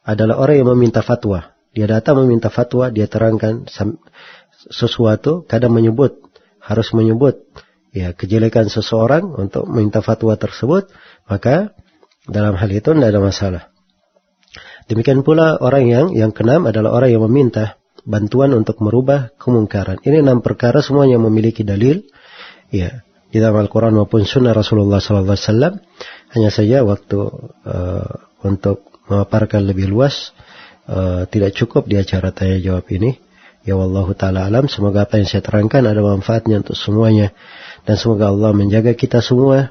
adalah orang yang meminta fatwa. Dia datang meminta fatwa, dia terangkan sesuatu, kadang menyebut, harus menyebut ya kejelekan seseorang untuk meminta fatwa tersebut, maka dalam hal itu tidak ada masalah. Demikian pula orang yang yang keenam adalah orang yang meminta bantuan untuk merubah kemungkaran. Ini enam perkara semuanya memiliki dalil. Ya, di dalam Al-Quran maupun Sunnah Rasulullah SAW. Hanya saja waktu uh, untuk memaparkan lebih luas uh, tidak cukup di acara tanya jawab ini. Ya Allah taala alam, semoga apa yang saya terangkan ada manfaatnya untuk semuanya dan semoga Allah menjaga kita semua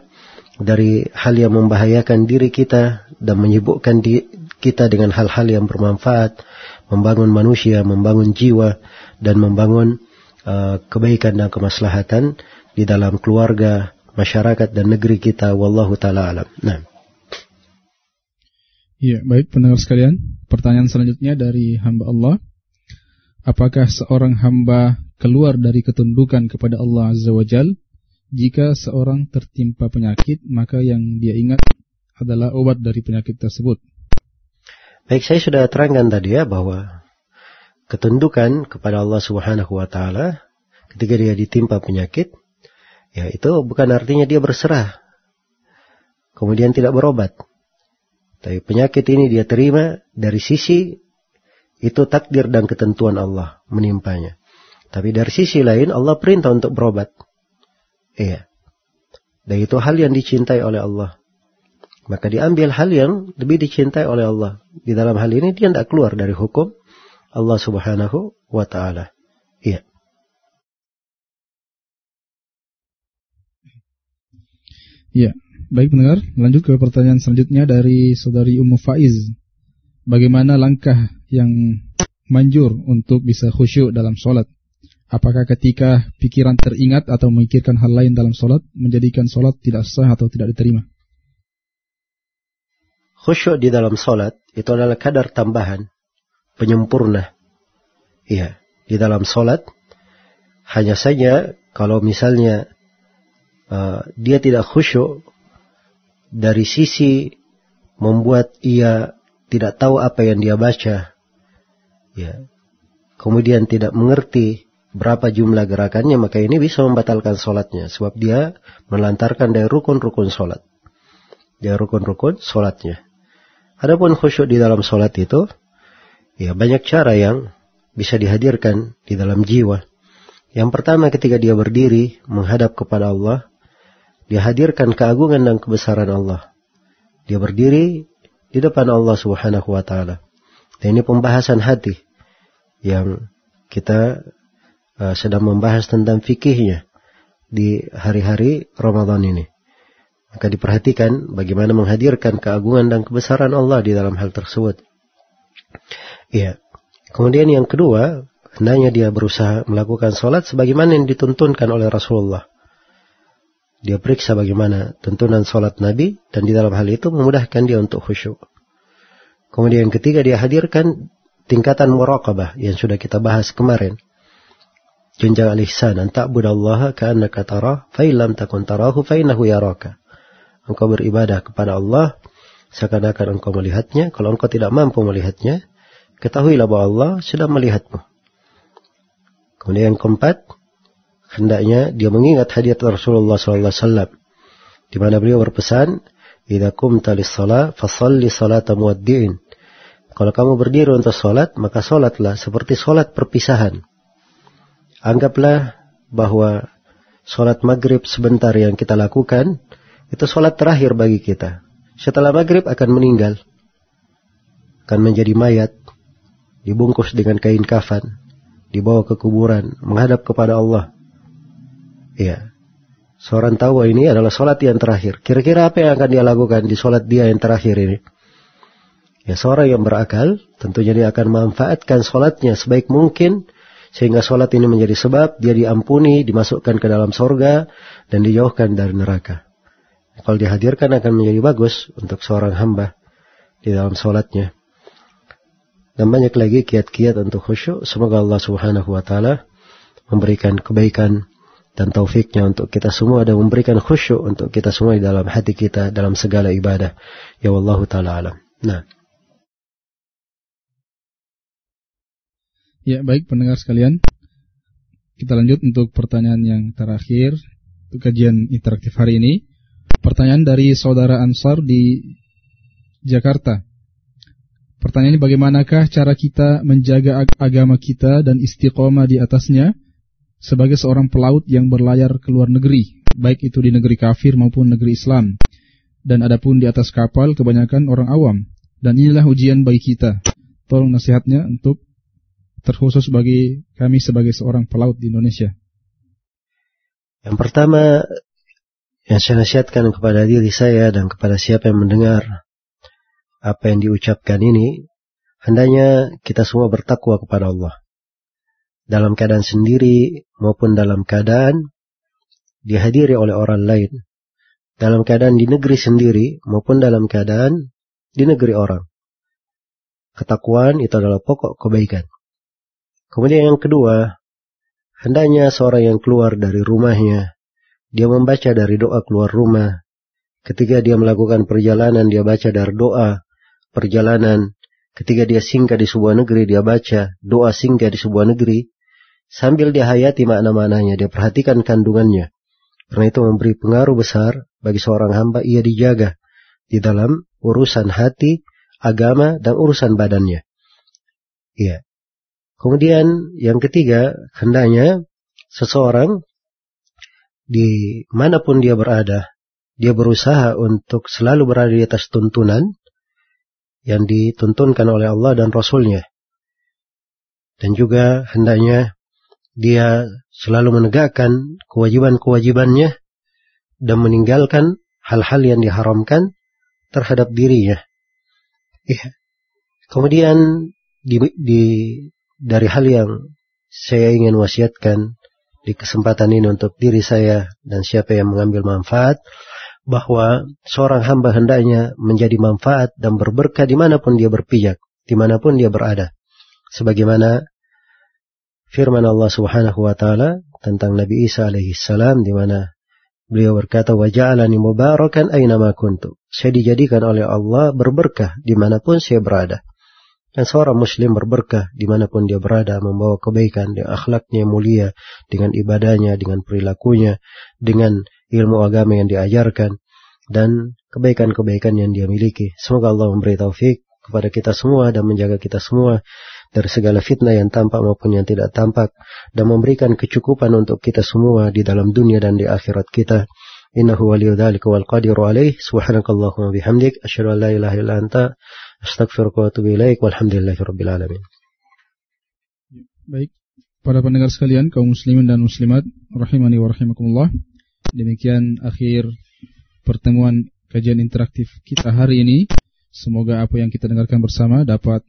dari hal yang membahayakan diri kita dan menyibukkan di, kita dengan hal-hal yang bermanfaat, membangun manusia, membangun jiwa dan membangun uh, kebaikan dan kemaslahatan di dalam keluarga, masyarakat dan negeri kita wallahu taala alam. Nah. Ya, baik pendengar sekalian. Pertanyaan selanjutnya dari hamba Allah apakah seorang hamba keluar dari ketundukan kepada Allah Azza wa Jal jika seorang tertimpa penyakit maka yang dia ingat adalah obat dari penyakit tersebut. Baik, saya sudah terangkan tadi ya bahwa ketundukan kepada Allah Subhanahu wa taala ketika dia ditimpa penyakit ya itu bukan artinya dia berserah kemudian tidak berobat. Tapi penyakit ini dia terima dari sisi itu takdir dan ketentuan Allah menimpanya. Tapi dari sisi lain Allah perintah untuk berobat. Iya. Dan itu hal yang dicintai oleh Allah. Maka diambil hal yang lebih dicintai oleh Allah. Di dalam hal ini dia tidak keluar dari hukum Allah subhanahu wa ta'ala. Iya. Iya. Baik pendengar, lanjut ke pertanyaan selanjutnya dari saudari Ummu Faiz. Bagaimana langkah yang manjur untuk bisa khusyuk dalam sholat? Apakah ketika pikiran teringat atau memikirkan hal lain dalam sholat menjadikan sholat tidak sah atau tidak diterima? Khusyuk di dalam sholat itu adalah kadar tambahan, penyempurna. Iya, di dalam sholat hanya saja kalau misalnya uh, dia tidak khusyuk dari sisi membuat ia tidak tahu apa yang dia baca, ya, kemudian tidak mengerti berapa jumlah gerakannya, maka ini bisa membatalkan sholatnya. Sebab dia melantarkan dari rukun-rukun sholat. Dari rukun-rukun sholatnya. Adapun khusyuk di dalam sholat itu, ya banyak cara yang bisa dihadirkan di dalam jiwa. Yang pertama ketika dia berdiri menghadap kepada Allah, dia hadirkan keagungan dan kebesaran Allah. Dia berdiri di depan Allah Subhanahu wa taala. Dan ini pembahasan hati yang kita uh, sedang membahas tentang fikihnya di hari-hari Ramadan ini. Maka diperhatikan bagaimana menghadirkan keagungan dan kebesaran Allah di dalam hal tersebut. Iya. Kemudian yang kedua, hendaknya dia berusaha melakukan sholat sebagaimana yang dituntunkan oleh Rasulullah. Dia periksa bagaimana tuntunan sholat Nabi dan di dalam hal itu memudahkan dia untuk khusyuk. Kemudian ketiga dia hadirkan tingkatan muraqabah yang sudah kita bahas kemarin. Jenjang al-ihsan an ta'budallaha ka'annaka tarah fa illam takun tarahu fa innahu yaraka. Engkau beribadah kepada Allah seakan-akan engkau melihatnya. Kalau engkau tidak mampu melihatnya, ketahuilah bahwa Allah sudah melihatmu. Kemudian yang keempat, hendaknya dia mengingat hadiat Rasulullah SAW. Di mana beliau berpesan, "Idza qumta lis-shalah fasalli salata muwaddi'in." Kalau kamu berdiri untuk salat, maka salatlah seperti salat perpisahan. Anggaplah bahwa salat maghrib sebentar yang kita lakukan, itu salat terakhir bagi kita. Setelah maghrib akan meninggal. Akan menjadi mayat. Dibungkus dengan kain kafan. Dibawa ke kuburan. Menghadap kepada Allah. Iya. Seorang tahu ini adalah sholat yang terakhir. Kira-kira apa yang akan dia lakukan di sholat dia yang terakhir ini? Ya seorang yang berakal, tentunya dia akan memanfaatkan sholatnya sebaik mungkin, sehingga sholat ini menjadi sebab dia diampuni, dimasukkan ke dalam sorga, dan dijauhkan dari neraka. Kalau dihadirkan akan menjadi bagus untuk seorang hamba di dalam sholatnya. Dan banyak lagi kiat-kiat untuk khusyuk. Semoga Allah subhanahu wa ta'ala memberikan kebaikan dan taufiknya untuk kita semua dan memberikan khusyuk untuk kita semua di dalam hati kita dalam segala ibadah. Ya Allah taala alam. Nah. Ya, baik pendengar sekalian. Kita lanjut untuk pertanyaan yang terakhir untuk kajian interaktif hari ini. Pertanyaan dari saudara Ansar di Jakarta. Pertanyaan ini bagaimanakah cara kita menjaga agama kita dan istiqomah di atasnya sebagai seorang pelaut yang berlayar ke luar negeri, baik itu di negeri kafir maupun negeri Islam. Dan adapun di atas kapal kebanyakan orang awam. Dan inilah ujian bagi kita. Tolong nasihatnya untuk terkhusus bagi kami sebagai seorang pelaut di Indonesia? Yang pertama yang saya nasihatkan kepada diri saya dan kepada siapa yang mendengar apa yang diucapkan ini, hendaknya kita semua bertakwa kepada Allah. Dalam keadaan sendiri maupun dalam keadaan dihadiri oleh orang lain. Dalam keadaan di negeri sendiri maupun dalam keadaan di negeri orang. Ketakwaan itu adalah pokok kebaikan. Kemudian yang kedua, hendaknya seorang yang keluar dari rumahnya, dia membaca dari doa keluar rumah. Ketika dia melakukan perjalanan, dia baca dari doa perjalanan. Ketika dia singgah di sebuah negeri, dia baca doa singgah di sebuah negeri. Sambil dia hayati makna-maknanya, dia perhatikan kandungannya. Karena itu memberi pengaruh besar bagi seorang hamba, ia dijaga di dalam urusan hati, agama, dan urusan badannya. Iya. Kemudian yang ketiga, hendaknya seseorang di mana pun dia berada, dia berusaha untuk selalu berada di atas tuntunan yang dituntunkan oleh Allah dan Rasulnya. Dan juga hendaknya dia selalu menegakkan kewajiban-kewajibannya dan meninggalkan hal-hal yang diharamkan terhadap dirinya. Ya. Kemudian di, di dari hal yang saya ingin wasiatkan di kesempatan ini untuk diri saya dan siapa yang mengambil manfaat bahwa seorang hamba hendaknya menjadi manfaat dan berberkah di mana pun dia berpijak, di mana pun dia berada. Sebagaimana firman Allah Subhanahu wa taala tentang Nabi Isa alaihi salam di mana beliau berkata wa ja'alani mubarakan aina ma kuntu. Saya dijadikan oleh Allah berberkah di mana pun saya berada. Dan seorang muslim berberkah di mana pun dia berada, membawa kebaikan dengan akhlaknya mulia, dengan ibadahnya, dengan perilakunya, dengan ilmu agama yang diajarkan, dan kebaikan-kebaikan yang dia miliki. Semoga Allah memberi taufik kepada kita semua dan menjaga kita semua dari segala fitnah yang tampak maupun yang tidak tampak dan memberikan kecukupan untuk kita semua di dalam dunia dan di akhirat kita. Innahu waliyyu dzalika wal qadiru alaih. Subhanakallahumma bihamdik asyhadu an la ilaha illa anta astaghfiruka wa atubu ilaik walhamdulillahirabbil alamin. Baik, para pendengar sekalian kaum muslimin dan muslimat rahimani wa rahimakumullah. Demikian akhir pertemuan kajian interaktif kita hari ini. Semoga apa yang kita dengarkan bersama dapat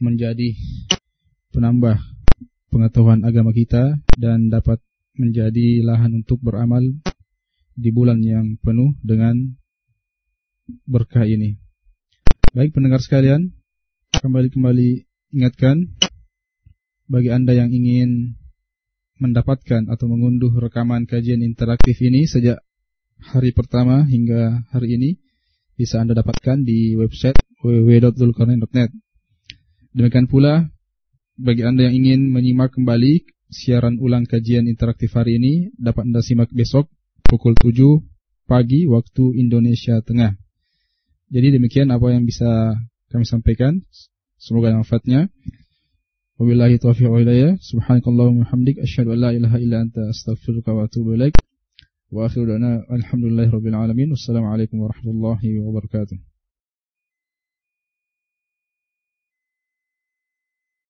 menjadi penambah pengetahuan agama kita dan dapat menjadi lahan untuk beramal di bulan yang penuh dengan berkah ini. Baik pendengar sekalian, kembali-kembali ingatkan bagi Anda yang ingin mendapatkan atau mengunduh rekaman kajian interaktif ini sejak hari pertama hingga hari ini bisa Anda dapatkan di website www.zulkarnain.net. Demikian pula bagi Anda yang ingin menyimak kembali siaran ulang kajian interaktif hari ini dapat Anda simak besok pukul 7 pagi waktu Indonesia Tengah. Jadi demikian apa yang bisa kami sampaikan. Semoga manfaatnya. Wabillahi taufiq wa hidayah. Subhanakallahumma hamdik asyhadu an la ilaha illa anta astaghfiruka wa atubu ilaik. Wa akhiru dana alhamdulillahi rabbil alamin. Wassalamualaikum warahmatullahi wabarakatuh.